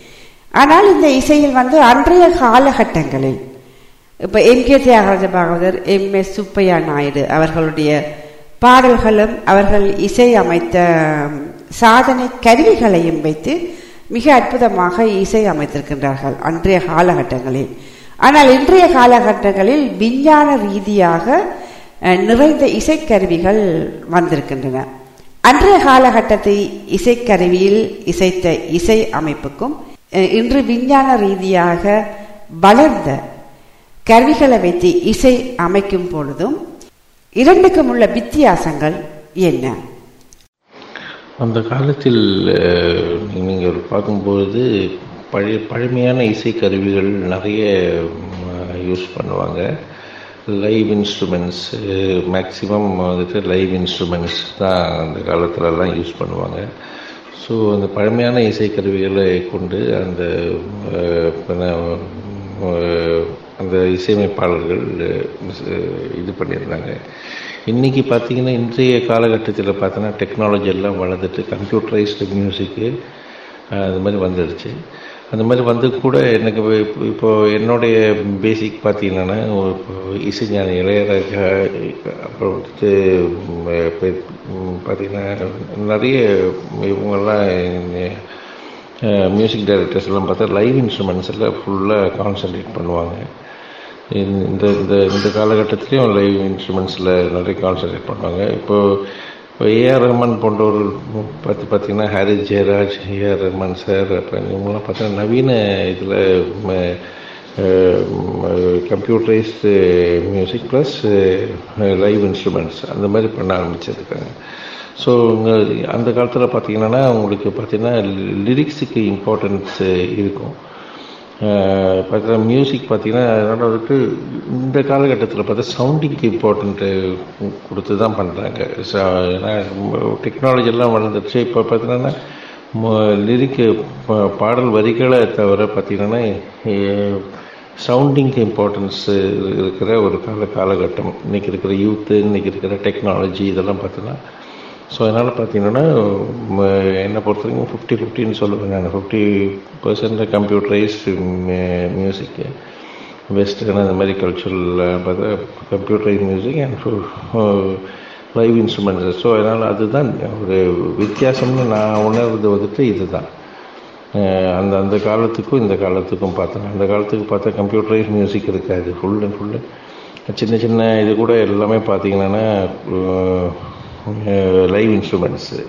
ஆனால் இந்த இசையில் வந்து அன்றைய காலகட்டங்களில் இப்போ M. K. Thyagaraja Bhagavathar M. S. Subbaiah Naidu அவர்களுடைய பாடல்களும் அவர்கள் இசை அமைத்த சாதனை கருவிகளையும் வைத்து மிக அற்புதமாக இசை அமைத்திருக்கின்றார்கள் அன்றைய காலகட்டங்களில். ஆனால் இன்றைய காலகட்டங்களில் விஞ்ஞான ரீதியாக நிறைந்த இசைக்கருவிகள் வந்திருக்கின்றன. அன்றைய காலகட்டத்தை இசைக்கருவியில் இசைத்த இசை அமைப்புக்கும் இன்று விஞ்ஞான ரீதியாக வளர்ந்த கருவிகளை வைத்து இசை அமைக்கும் பொழுதும் இரண்டுக்கும் உள்ள வித்தியாசங்கள் என்ன? அந்த காலத்தில் நீங்கள் பார்க்கும்பொழுது பழைய பழமையான இசை கருவிகள் நிறைய யூஸ் பண்ணுவாங்க. லைவ் இன்ஸ்ட்ருமெண்ட்ஸ் மேக்ஸிமம் வந்துட்டு லைவ் இன்ஸ்ட்ருமெண்ட்ஸ் தான் அந்த காலத்துலலாம் யூஸ் பண்ணுவாங்க. ஸோ அந்த பழமையான இசைக்கருவிகளை கொண்டு அந்த அந்த இசையமைப்பாளர்கள் இது பண்ணியிருந்தாங்க. இன்றைக்கி பார்த்தீங்கன்னா இன்றைய காலகட்டத்தில் பார்த்தோன்னா டெக்னாலஜி எல்லாம் வளர்ந்துட்டு கம்ப்யூட்டரைஸ்டு மியூசிக்கு அது மாதிரி வந்துடுச்சு அந்த மாதிரி வந்து கூட எனக்கு இப்போ- என்னுடைய பேசிக் பார்த்தீங்கன்னா இசைஞான இளையராஜா அப்புறம் வந்துட்டு இப்போ, பார்த்தீங்கன்னா நிறைய இவங்கெல்லாம் மியூசிக் டைரக்டர்ஸ் எல்லாம் பார்த்தா லைவ் இன்ஸ்ட்ருமெண்ட்ஸ் எல்லாம் ஃபுல்லாக கான்சன்ட்ரேட் பண்ணுவாங்க. இந்த இந்த இந்த இந்த காலகட்டத்திலையும் லைவ் இன்ஸ்ட்ருமெண்ட்ஸில் நிறைய கான்சன்ட்ரேட் பண்ணுவாங்க. இப்போது இப்போ ஏஆர் ரஹ்மான் போன்றவர்கள் பார்த்து பார்த்தீங்கன்னா ஹாரி ஜெயராஜ் ஏஆர் ரஹ்மான் சார் அப்புறம் இவங்கெல்லாம் பார்த்தீங்கன்னா நவீன இதில் computerised music plus live instruments அந்த மாதிரி பண்ண ஆரம்பிச்சிருக்காங்க. ஸோ அந்த காலத்தில் பார்த்தீங்கன்னா உங்களுக்கு பார்த்தீங்கன்னா லிரிக்ஸுக்கு இம்பார்ட்டன்ஸ் இருக்கும். பார்த்தீங்கன்னா மியூசிக் பார்த்தீங்கன்னா அதனால் வந்துட்டு இந்த காலகட்டத்தில் பார்த்தா சவுண்டிங்க்கு இம்பார்ட்டண்ட்டு கொடுத்து தான் பண்ணுறாங்க ஏன்னா டெக்னாலஜி வளர்ந்துருச்சு இப்போ பார்த்தீங்கன்னா லிரிக்கு பாடல் வரிகளை தவிர பார்த்தீங்கன்னா சவுண்டிங்க்கு இம்பார்ட்டன்ஸ் இருக்கிற ஒரு கால காலகட்டம். இன்றைக்கி இருக்கிற யூத்து இன்றைக்கி இருக்கிற டெக்னாலஜி இதெல்லாம் பார்த்தீங்கன்னா ஸோ அதனால் பார்த்தீங்கன்னா என்னை பொறுத்த வரைக்கும் ஃபிஃப்டி ஃபிஃப்டின்னு சொல்லுவேன் நான். ஃபிஃப்டி பர்சன்ட் கம்ப்யூட்டரைஸ்டு மியூசிக்கு வெஸ்டர்ன் அந்த மாதிரி கல்ச்சுரல் பார்த்தா computerise music and live instruments so அதனால் அதுதான் ஒரு வித்தியாசம்னு நான் உணர்வது வந்துட்டு இதுதான். அந்த அந்த காலத்துக்கும் இந்த காலத்துக்கும் பார்த்தேன் அந்த காலத்துக்கு பார்த்தா கம்ப்யூட்டரைஸ் மியூசிக் இருக்காது. ஃபுல் அண்ட் ஃபுல்லு சின்ன சின்ன இது கூட எல்லாமே பார்த்தீங்கன்னா லைவ் இன்ஸ்ட்ருமெண்ட்ஸு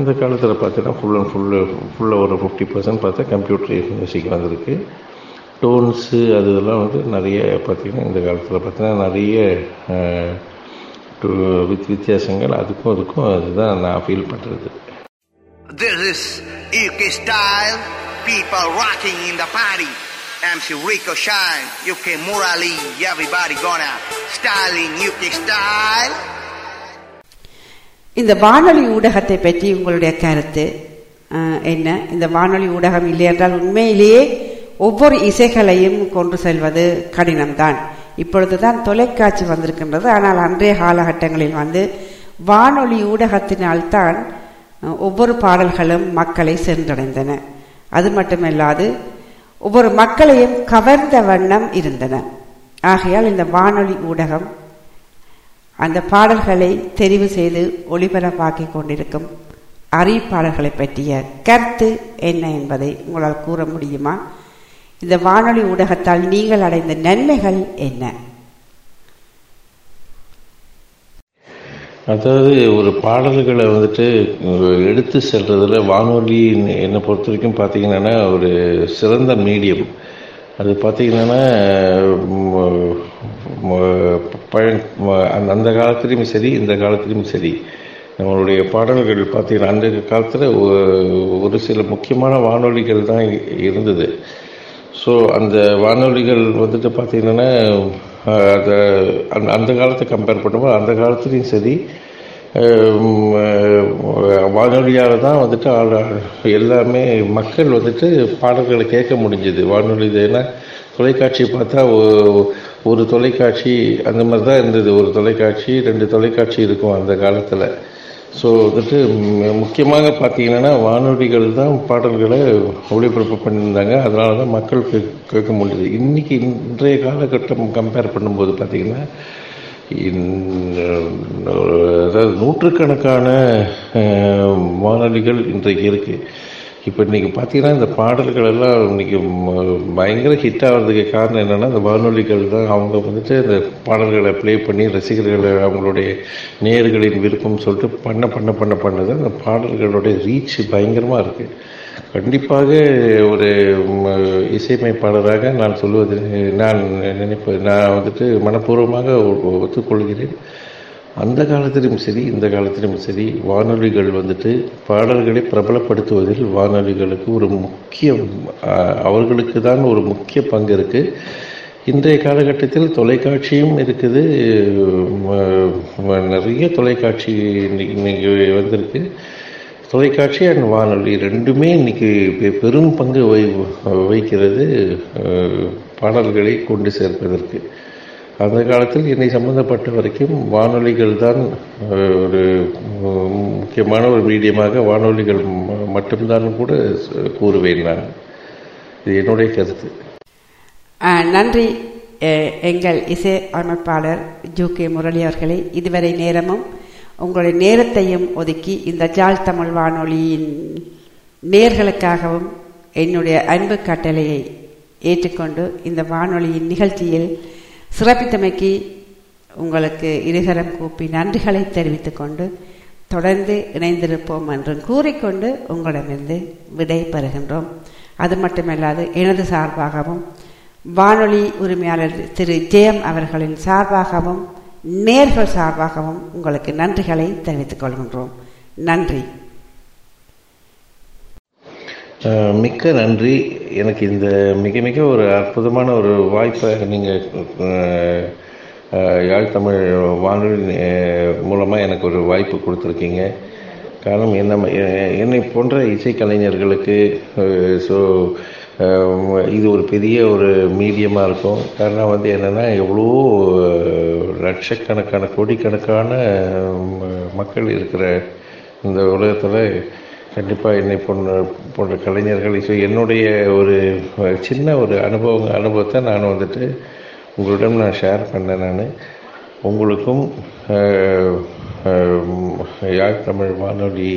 இந்த காலத்தில் பார்த்தீங்கன்னா ஃபுல் அண்ட் ஃபுல்லு ஃபுல்லாக ஒரு ஃபிஃப்டி பர்சன்ட் பார்த்தா கம்ப்யூட்டர் மியூசிக் வந்திருக்கு டோன்ஸு அது இதெல்லாம் வந்து நிறைய பார்த்தீங்கன்னா இந்த காலத்தில் பார்த்தீங்கன்னா நிறைய வித் வித்தியாசங்கள் அதுக்கும் அதுக்கும் அதுதான் நான் ஃபீல் பண்ணுறது This is UK style. People rocking in the party. MC Rico Shine, UK Murali. Everybody gonna styling UK style. இந்த வானொலி ஊடகத்தை பற்றி உங்களுடைய கருத்து என்ன? இந்த வானொலி ஊடகம் இல்லை என்றால் உண்மையிலேயே ஒவ்வொரு இசைகளையும் கொண்டு செல்வது கடினம்தான். இப்பொழுதுதான் தொலைக்காட்சி வந்திருக்கின்றது. ஆனால் அன்றைய காலகட்டங்களில் வந்து வானொலி ஊடகத்தினால்தான் ஒவ்வொரு பாடல்களும் மக்களை சென்றடைந்தன. அது மட்டுமல்லாது ஒவ்வொரு மக்களையும் கவர்ந்த வண்ணம் இருந்தன. ஆகையால் இந்த வானொலி ஊடகம் அந்த பாடல்களை தெரிவு செய்து ஒளிபரப்பாக்கி கொண்டிருக்கும் அறிவிப்பாளர்களை பற்றிய கருத்து என்ன என்பதை உங்களால் கூற முடியுமா? இந்த வானொலி ஊடகத்தால் நீங்கள் அடைந்த நன்மைகள் என்ன? அதாவது ஒரு பாடல்களை வந்துட்டு எடுத்து செல்றதுல வானொலி என்னை பொறுத்த வரைக்கும் பார்த்தீங்கன்னா ஒரு சிறந்த மீடியம். அது பார்த்தீங்கன்னா அந்த அந்த காலத்துலேயும் சரி இந்த காலத்துலேயும் சரி. நம்மளுடைய பாடல்கள் பார்த்தீங்கன்னா அந்த காலத்தில் ஒரு சில முக்கியமான வானொலிகள் தான் இருந்தது. ஸோ அந்த வானொலிகள் வந்துட்டு பார்த்தீங்கன்னா அந்த அந்த காலத்தை கம்பேர் பண்ணும்போது அந்த காலத்துலேயும் சரி வானொலியால் தான் வந்துட்டு ஆள் எல்லாமே மக்கள் வந்துட்டு பாடல்களை கேட்க முடிஞ்சது. வானொலி ஏன்னா தொலைக்காட்சி பார்த்தா ஒரு தொலைக்காட்சி அந்த மாதிரி தான் இருந்தது. ஒரு தொலைக்காட்சி ரெண்டு தொலைக்காட்சி இருக்கும் அந்த காலத்தில். ஸோ வந்துட்டு முக்கியமாக பார்த்தீங்கன்னா வானொலிகள் தான் பாடல்களை ஒளிபரப்பு பண்ணியிருந்தாங்க. அதனால தான் மக்கள் கேட்க முடியுது இன்னைக்கு இன்றைய காலகட்டம் கம்பேர் பண்ணும்போது பார்த்தீங்கன்னா அதாவது நூற்றுக்கணக்கான வானொலிகள் இன்றைக்கு இருக்கு. இப்போ இன்றைக்கி பார்த்தீங்கன்னா இந்த பாடல்கள் எல்லாம் இன்றைக்கி பயங்கர ஹிட் ஆகிறதுக்கு காரணம் என்னென்னா இந்த வானொலிகள் தான் அவங்க வந்துட்டு இந்த பாடல்களை ப்ளே பண்ணி ரசிகர்களை அவங்களுடைய நேர்களின் விருப்பம் சொல்லிட்டு பண்ண பண்ண பண்ண பண்ணது அந்த பாடல்களுடைய ரீச் பயங்கரமாக இருக்குது கண்டிப்பாக ஒரு இசையமைப்பாளராக நான் சொல்வது நான் நினைப்பேன் நான் வந்துட்டு மனப்பூர்வமாக ஒ- ஒத்துக்கொள்கிறேன். அந்த காலத்திலும் சரி இந்த காலத்திலும் சரி வானொலிகள் வந்துட்டு பாடல்களை பிரபலப்படுத்துவதில் வானொலிகளுக்கு ஒரு முக்கிய அவர்களுக்கு தான் ஒரு முக்கிய பங்கு இருக்குது இன்றைய காலகட்டத்தில் தொலைக்காட்சியும் இருக்குது நிறைய தொலைக்காட்சி இன்னைக்கு வந்திருக்கு. தொலைக்காட்சி அண்ட் வானொலி ரெண்டுமே இன்னைக்கு பெ- பெரும் பங்கு வகி வகிக்கிறது பாடல்களை கொண்டு சேர்ப்பதற்கு. அந்த காலத்தில் என்னை சம்பந்தப்பட்ட வரைக்கும் வானொலிகள் தான் ஒரு முக்கியமான ஒரு மீடியமாக வானொலிகள் மட்டும்தான் கூட கூறுவேன் நான். இது என்னுடைய கருத்து. நன்றி எங்கள் இசை அமைப்பாளர் ஜூ கே முரளி அவர்களை. இதுவரை நேரமும் உங்களுடைய நேரத்தையும் ஒதுக்கி இந்த ஜாழ் தமிழ் வானொலியின் நேர்களுக்காகவும் என்னுடைய அன்பு கட்டளையை ஏற்றுக்கொண்டு இந்த வானொலியின் நிகழ்ச்சியில் சிறப்பித்தமைக்கு உங்களுக்கு இருகரம் கூப்பி நன்றிகளை தெரிவித்துக் கொண்டு தொடர்ந்து இணைந்திருப்போம் என்றும் கூறிக்கொண்டு உங்களிடமிருந்து விடை பெறுகின்றோம். அது மட்டுமல்லாது எனது சார்பாகவும் வானொலி உரிமையாளர் திரு ஜெயம் அவர்களின் சார்பாகவும் நேர்கள் சார்பாகவும் உங்களுக்கு நன்றிகளை தெரிவித்துக் கொள்கின்றோம். நன்றி. மிக்க நன்றி. எனக்கு இந்த மிக மிக ஒரு அற்புதமான ஒரு வாய்ப்பை நீங்கள் யாழ் தமிழ் வானொலி மூலமாக எனக்கு ஒரு வாய்ப்பு கொடுத்துருக்கீங்க. காரணம் என்ன என்னை போன்ற இசைக்கலைஞர்களுக்கு ஸோ இது ஒரு பெரிய ஒரு மீடியமாக இருக்கும். காரணம் வந்து என்னென்னா எவ்வளோ லட்சக்கணக்கான கோடிக்கணக்கான மக்கள் இருக்கிற இந்த உலகத்தில் கண்டிப்பாக என்னை போன்ற போன்ற கலைஞர்கள் ஸோ என்னுடைய ஒரு சின்ன ஒரு அனுபவம் அனுபவத்தை நான் வந்துட்டு உங்களிடம் நான் ஷேர் பண்ணேன் நான். உங்களுக்கும் அஹ், யாழ் தமிழ் வானொலி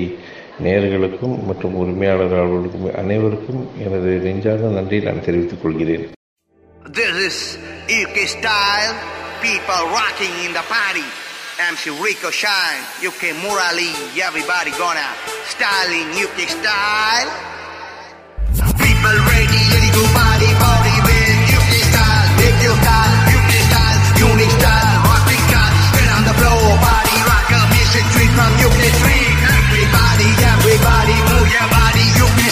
நேர்களுக்கும் மற்றும் உரிமையாளர் அவர்களுக்கும் அனைவருக்கும் எனது நெஞ்சார்ந்த நன்றி நான் தெரிவித்துக் கொள்கிறேன் This is UK style, people rocking in the party. MC Rico Shine, UK Murali, everybody gonna styling UK style. People ready, ready to party, party with UK style, make your style, UK style, unique style, rocking style, spin on the floor, party rocker, music street from UK street. body, move your body, you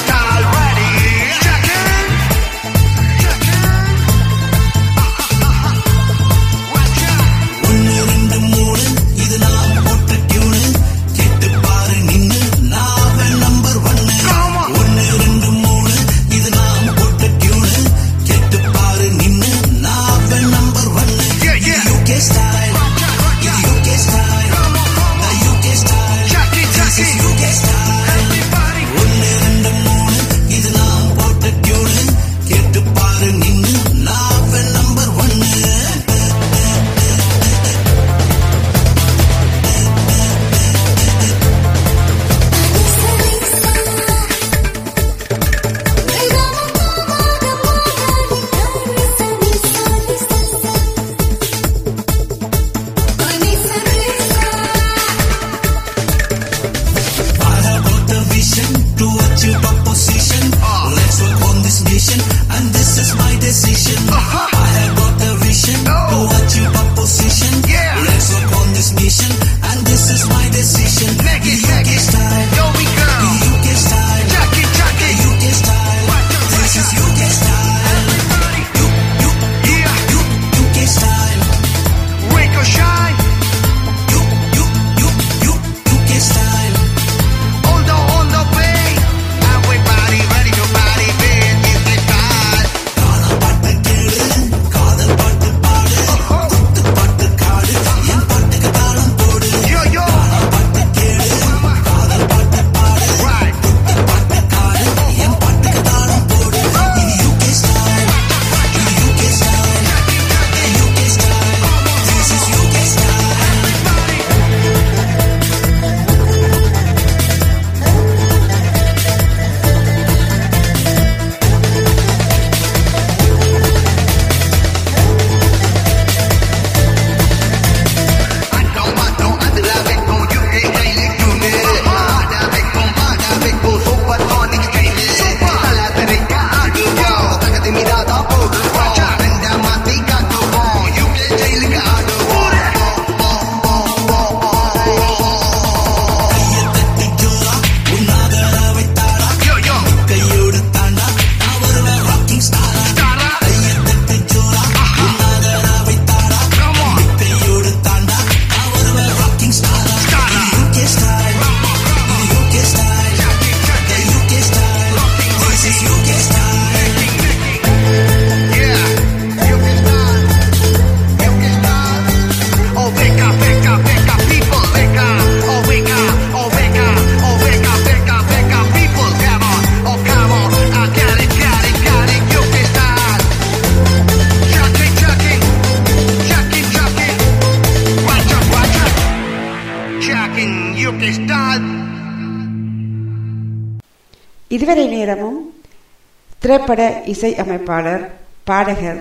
திரைப்பட இசை அமைப்பாளர் பாடகர்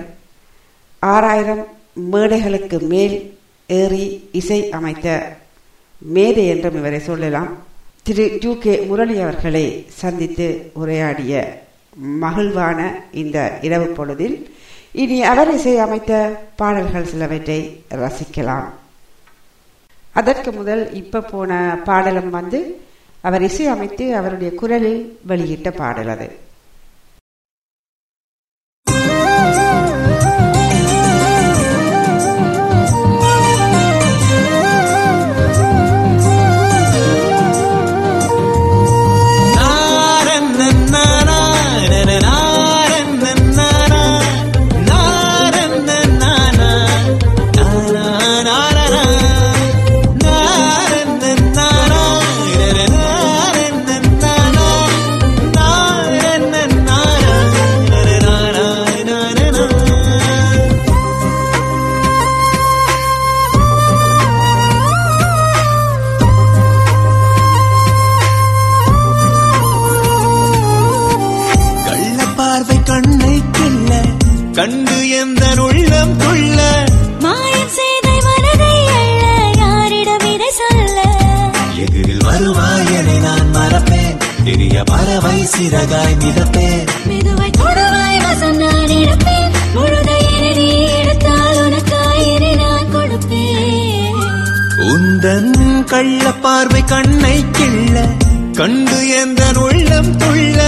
ஆறாயிரம் மேடைகளுக்கு மேல் ஏறி இசை அமைத்த மேதை என்றும் இவரை சொல்லலாம். திரு டு கே முரளி அவர்களை சந்தித்து உரையாடிய மகிழ்வான இந்த இரவு பொழுதில் இனி அவர் இசை அமைத்த பாடல்கள் சிலவற்றை ரசிக்கலாம். அதற்கு முதல் இப்ப போன பாடலும் வந்து அவர் இசையமைத்து அவருடைய குரலில் வெளியிட்ட பாடல் அது. பறவை சிறகாய் மிதப்பேன் மெதுவை தொடுவாய் வசம் நான் எடுப்பேன் முழுதையினை நீ எடுத்தால் உனக்காயினை நான் கொடுப்பேன். உந்தன் கள்ள பார்வை கண்ணை கிள்ள கண்டு எந்த உள்ளம் துள்ள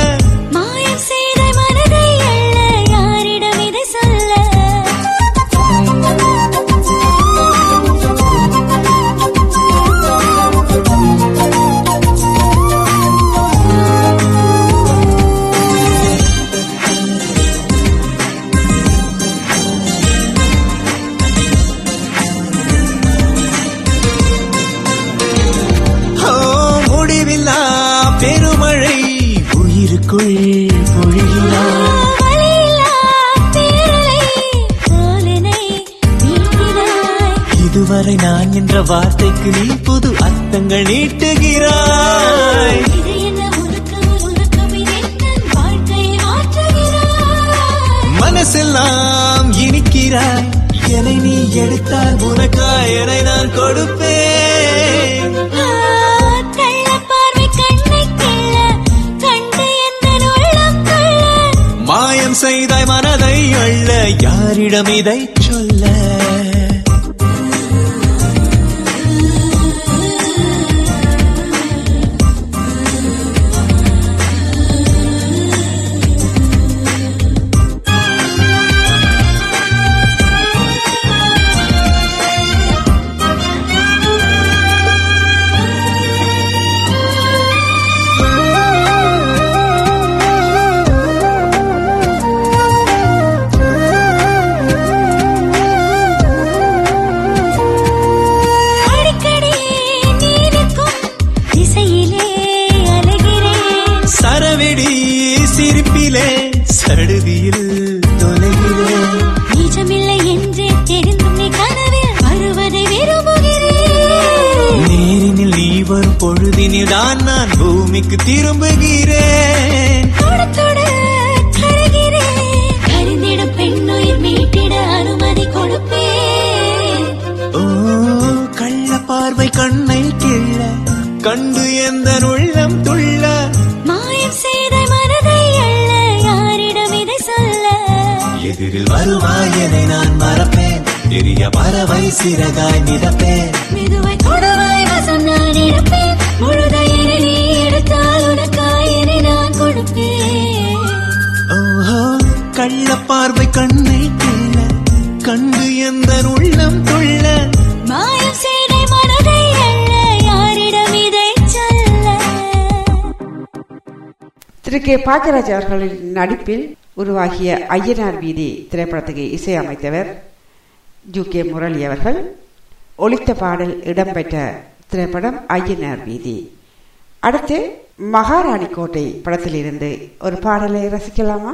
யாரிடம் பார்வை கண்ணை கிள்ள கண்டு எந்த உள்ளம் துள்ள. மாயம் செய்த மனதை அள்ள யாரிடம் இதை சொல்ல? எதிரில் வருவாய் என நான் மறப்பேன். தெரிய பறவை சிறகாய் மிதப்பேன். மெதுவாய் கொடுவாய் வசம் நான் எடுப்பேன். முழுதையினை நீ எடுத்தால் உனக்காயினை நான் கொடுப்பேன். ஓஹோ கள்ள பார்வை கண்ணை கிள்ள கண்டு எந்த உள்ளம் துள்ள. திரு கே. பாக்கியராஜ் அவர்களின் நடிப்பில் உருவாகிய ஐயனார் வீதி திரைப்படத்துக்கு இசையமைத்தவர் ஜு. கே. முரளி அவர்கள். ஒழித்த பாடல் இடம்பெற்ற திரைப்படம் ஐயனார் வீதி. அடுத்து மகாராணி கோட்டை படத்திலிருந்து ஒரு பாடலை ரசிக்கலாமா?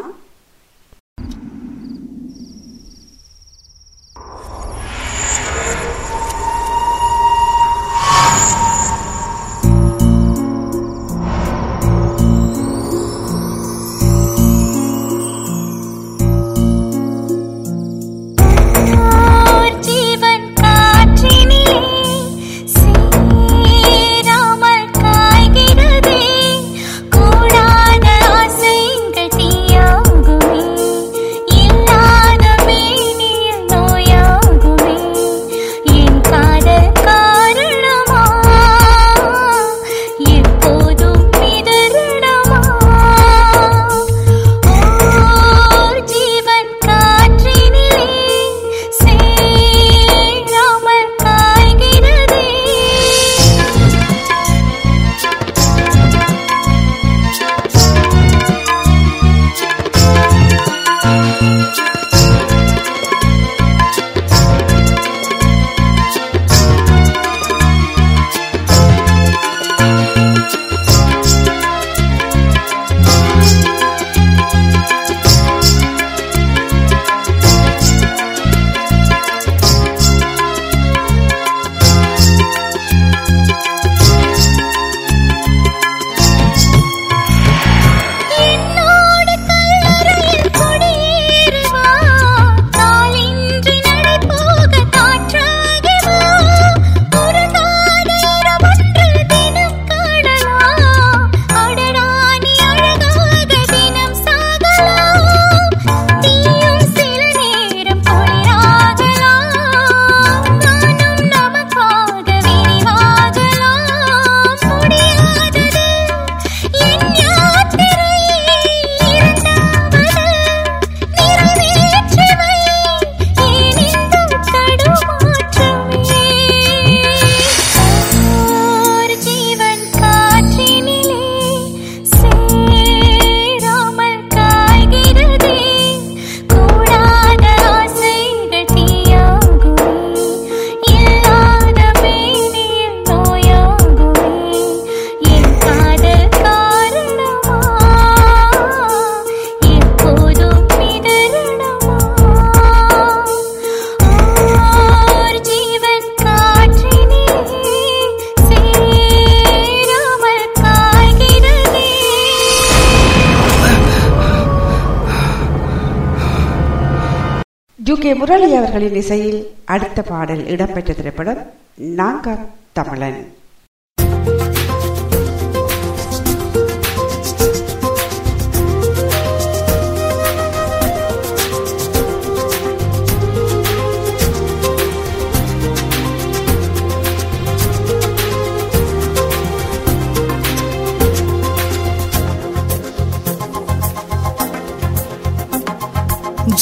ஜு கே முரளி அவர்களின் இசையில் அடுத்த பாடல் இடம்பெற்ற திரைப்படம் நாங்க தமிழன்.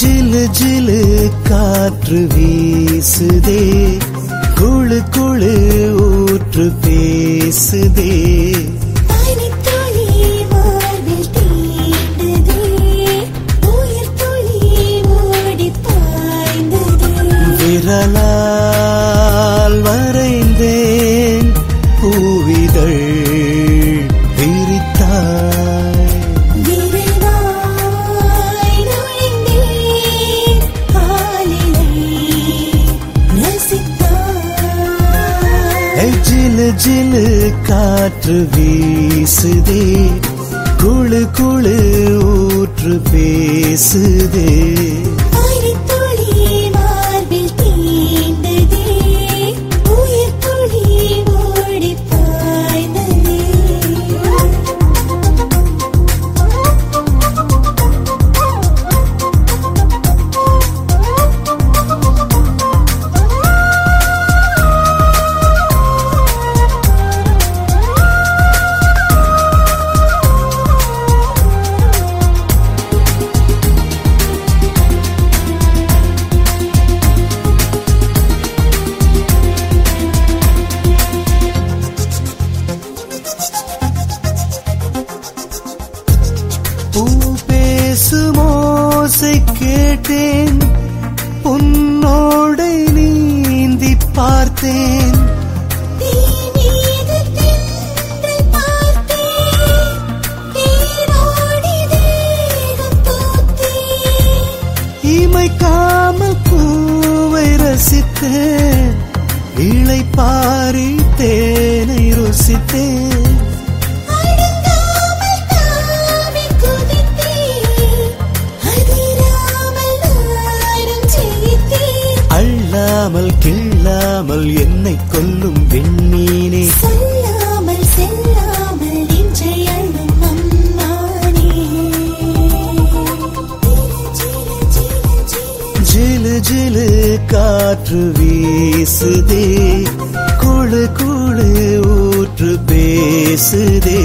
ஜிலு ஜிலு காற்று வீசுதே. குழு குழு ஊற்று பேசுதே. பனித்துளி ஆலிலை ஜிலு காற்று வீசுதே குழு குழு ஊற்று பேசுதே. பேசுமோசை கேட்டேன். உன்னோடை நீந்தி பார்த்தேன். இமைக்காமல் பூவை ரசித்தேன். இளை பாரி தேனை ருசித்தேன். கிள்ளாமல் என்னை கொல்லும் விண்மீனே சொல்லாமல் செல்லாமல் அம்மானே ஜிலு ஜிலு காற்று வீசுதே. குளு குளு ஊற்று பேசுதே.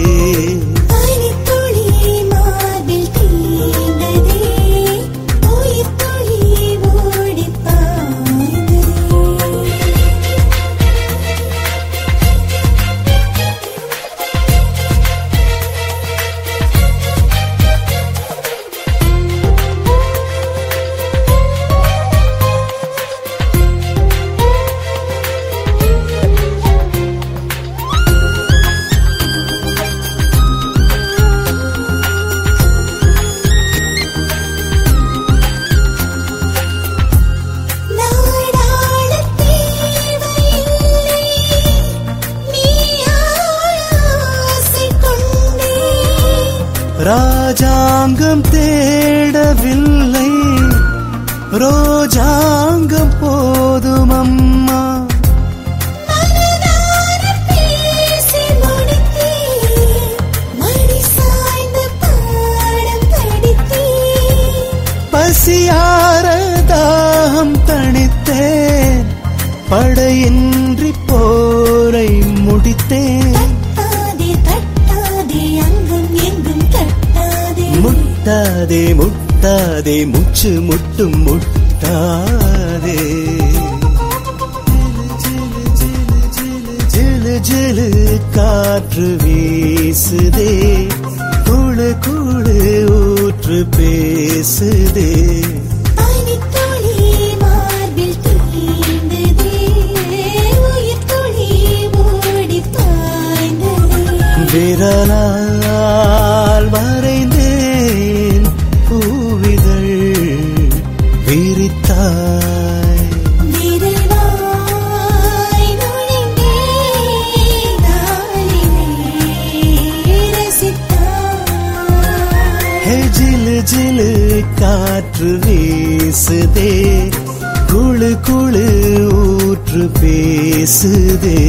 ராங்கம் தேடவில்லை. ரோஜாங்கம் போதுமம். முட்டாதே முச்சு முட்டும் முட்டாதே. ஜிலு ஜிலு காற்று வீசுதே குழு குழு ஊற்று பேசுதே. விரலா காற்று வீசுதே குழு குழு ஊற்று பேசுதே.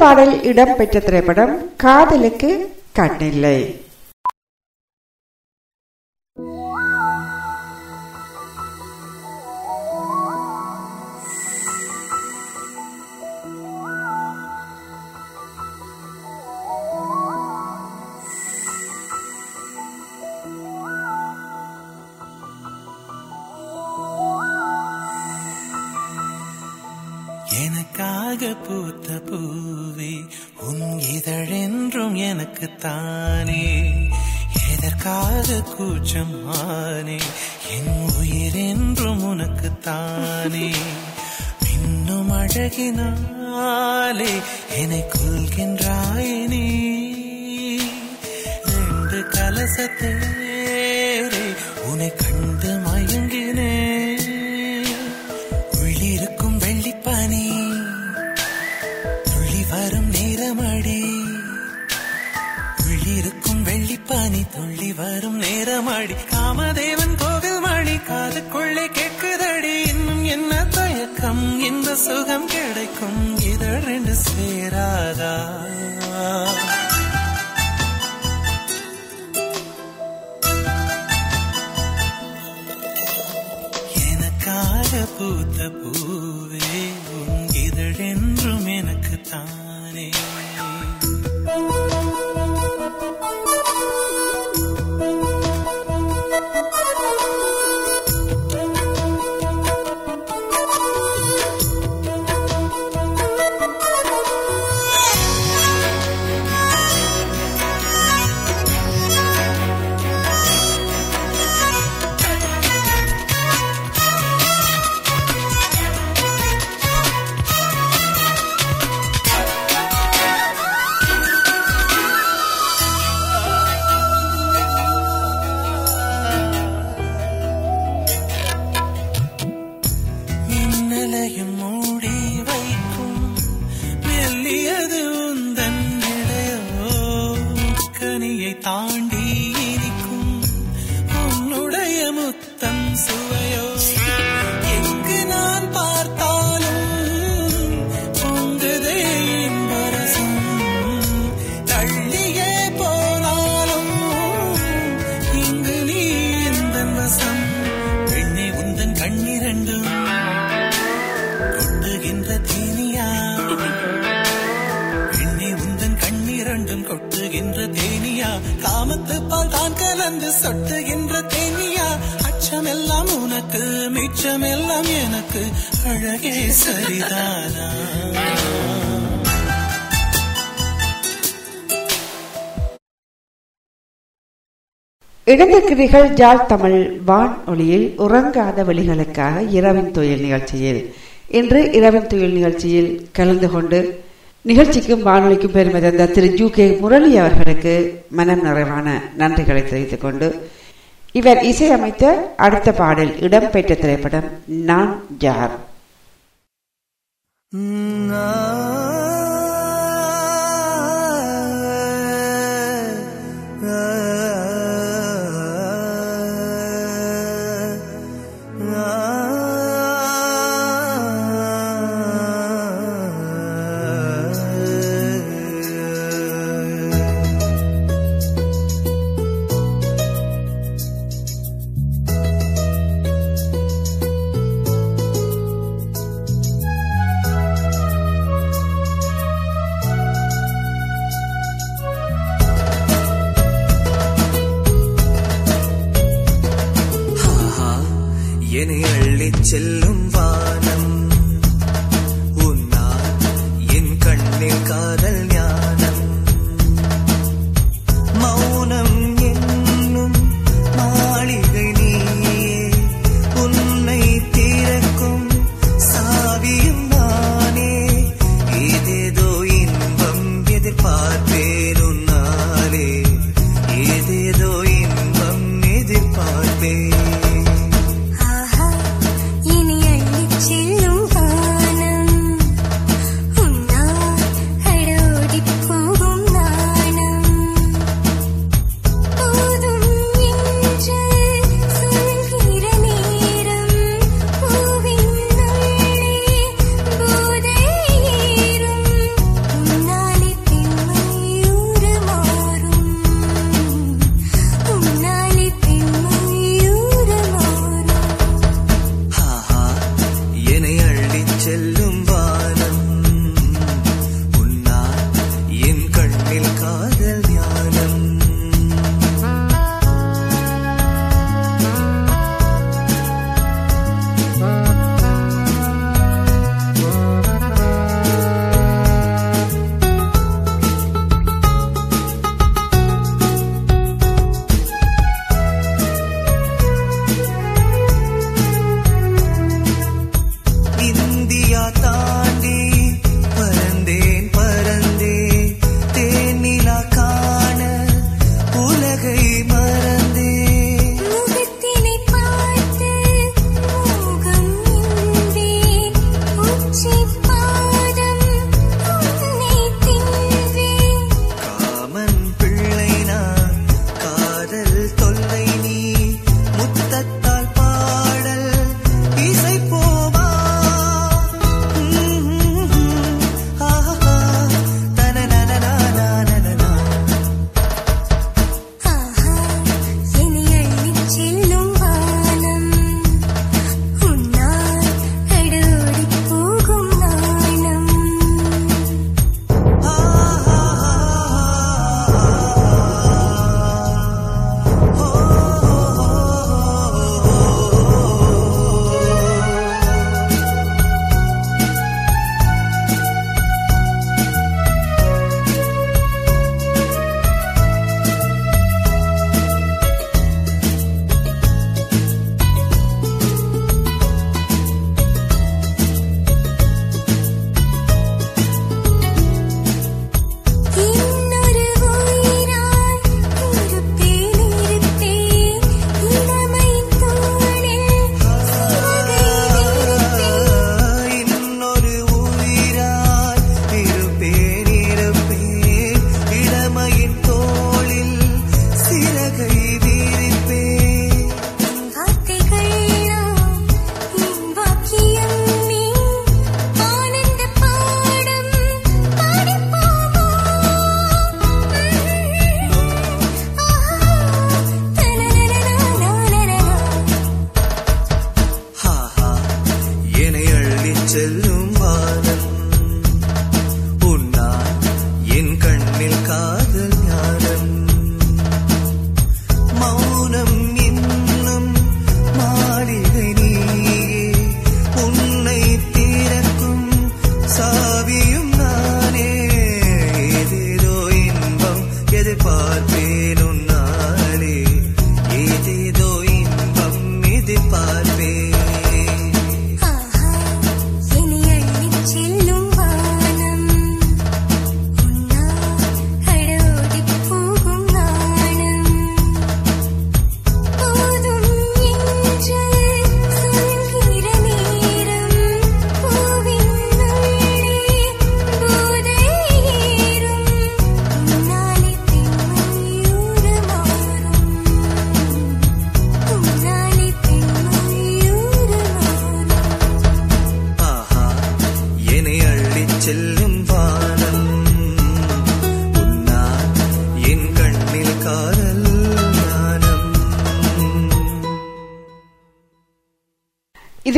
பாடல் இடம்பெற்ற திரைப்படம் காதலுக்கு கண்ணில்லை. திகழ்ஜால் தமிழ் வான் ஒளியில் உறங்காத வழிகளுக்காக இரவின் தொழில் நிகழ்ச்சியில். இன்று இரவின் தொழில் நிகழ்ச்சியில் கலந்து கொண்டு நிகழ்ச்சிக்கும் வானொலிக்கும் பெருமை தந்த திரு யு கே முரளி அவர்களுக்கு மனம் நிறைவான நன்றிகளை தெரிவித்துக் கொண்டு இவர் இசையமைத்த அடுத்த பாடல் இடம்பெற்ற திரைப்படம் நான் ஜார்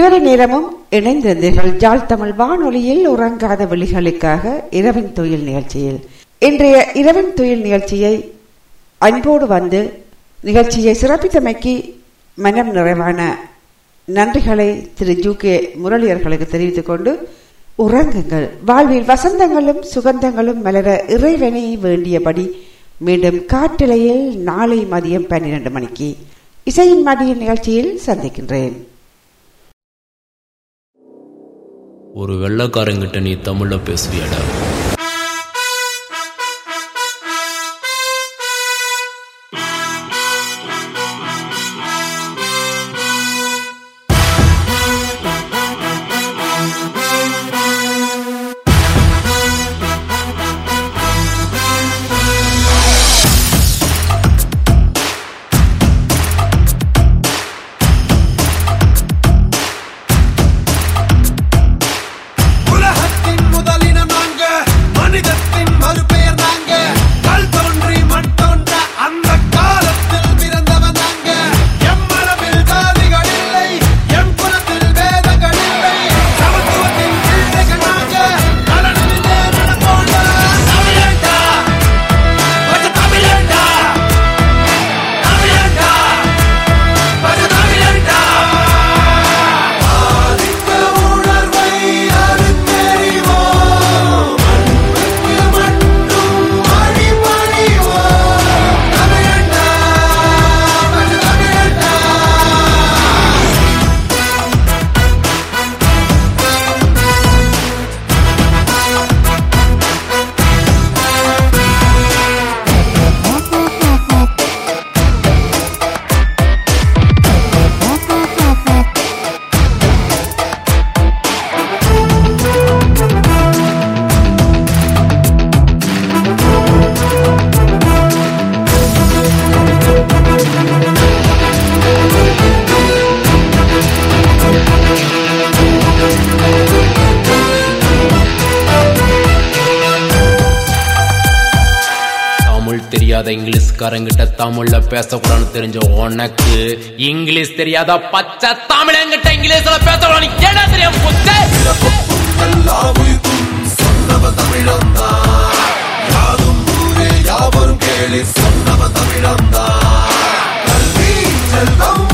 இதுவரை நேரமும் இணைந்திருந்தீர்கள் ஜாழ் தமிழ் வானொலியில் உறங்காத விழிகளுக்காக இரவின் தொழில் நிகழ்ச்சியில். இன்றைய இரவின் தொழில் நிகழ்ச்சியை அன்போடு வந்து நிகழ்ச்சியை சிறப்பித்தமைக்கு மனம் நிறைவான நன்றிகளை திரு ஜூ கே முரளியர்களுக்கு தெரிவித்துக் கொண்டு உறங்குங்கள். வாழ்வில் வசந்தங்களும் சுகந்தங்களும் மலர இறைவனை வேண்டியபடி மீண்டும் காட்டிலையில் நாளை மதியம் பன்னிரண்டு மணிக்கு இசையின் மதிய நிகழ்ச்சியில் சந்திக்கின்றேன். ஒரு வெள்ளக்காரங்கிட்ட நீ தமிழில் பேசுவியாடா தெரியாத இங்கிலீஷ்காரங்கிட்ட தமிழ்ல பேசக்கூடாதுன்னு தெரிஞ்ச உனக்கு இங்கிலீஷ் தெரியாத பச்சை தமிழங்கிட்ட இங்கிலீஷ்ல பேசக்கூடாது கேட்டா தெரியாம போச்சு சொன்னவ தமிழந்தான் யாரும் ஊரே கேளு சொன்னவ தமிழந்தான் கல்வி செல்வம்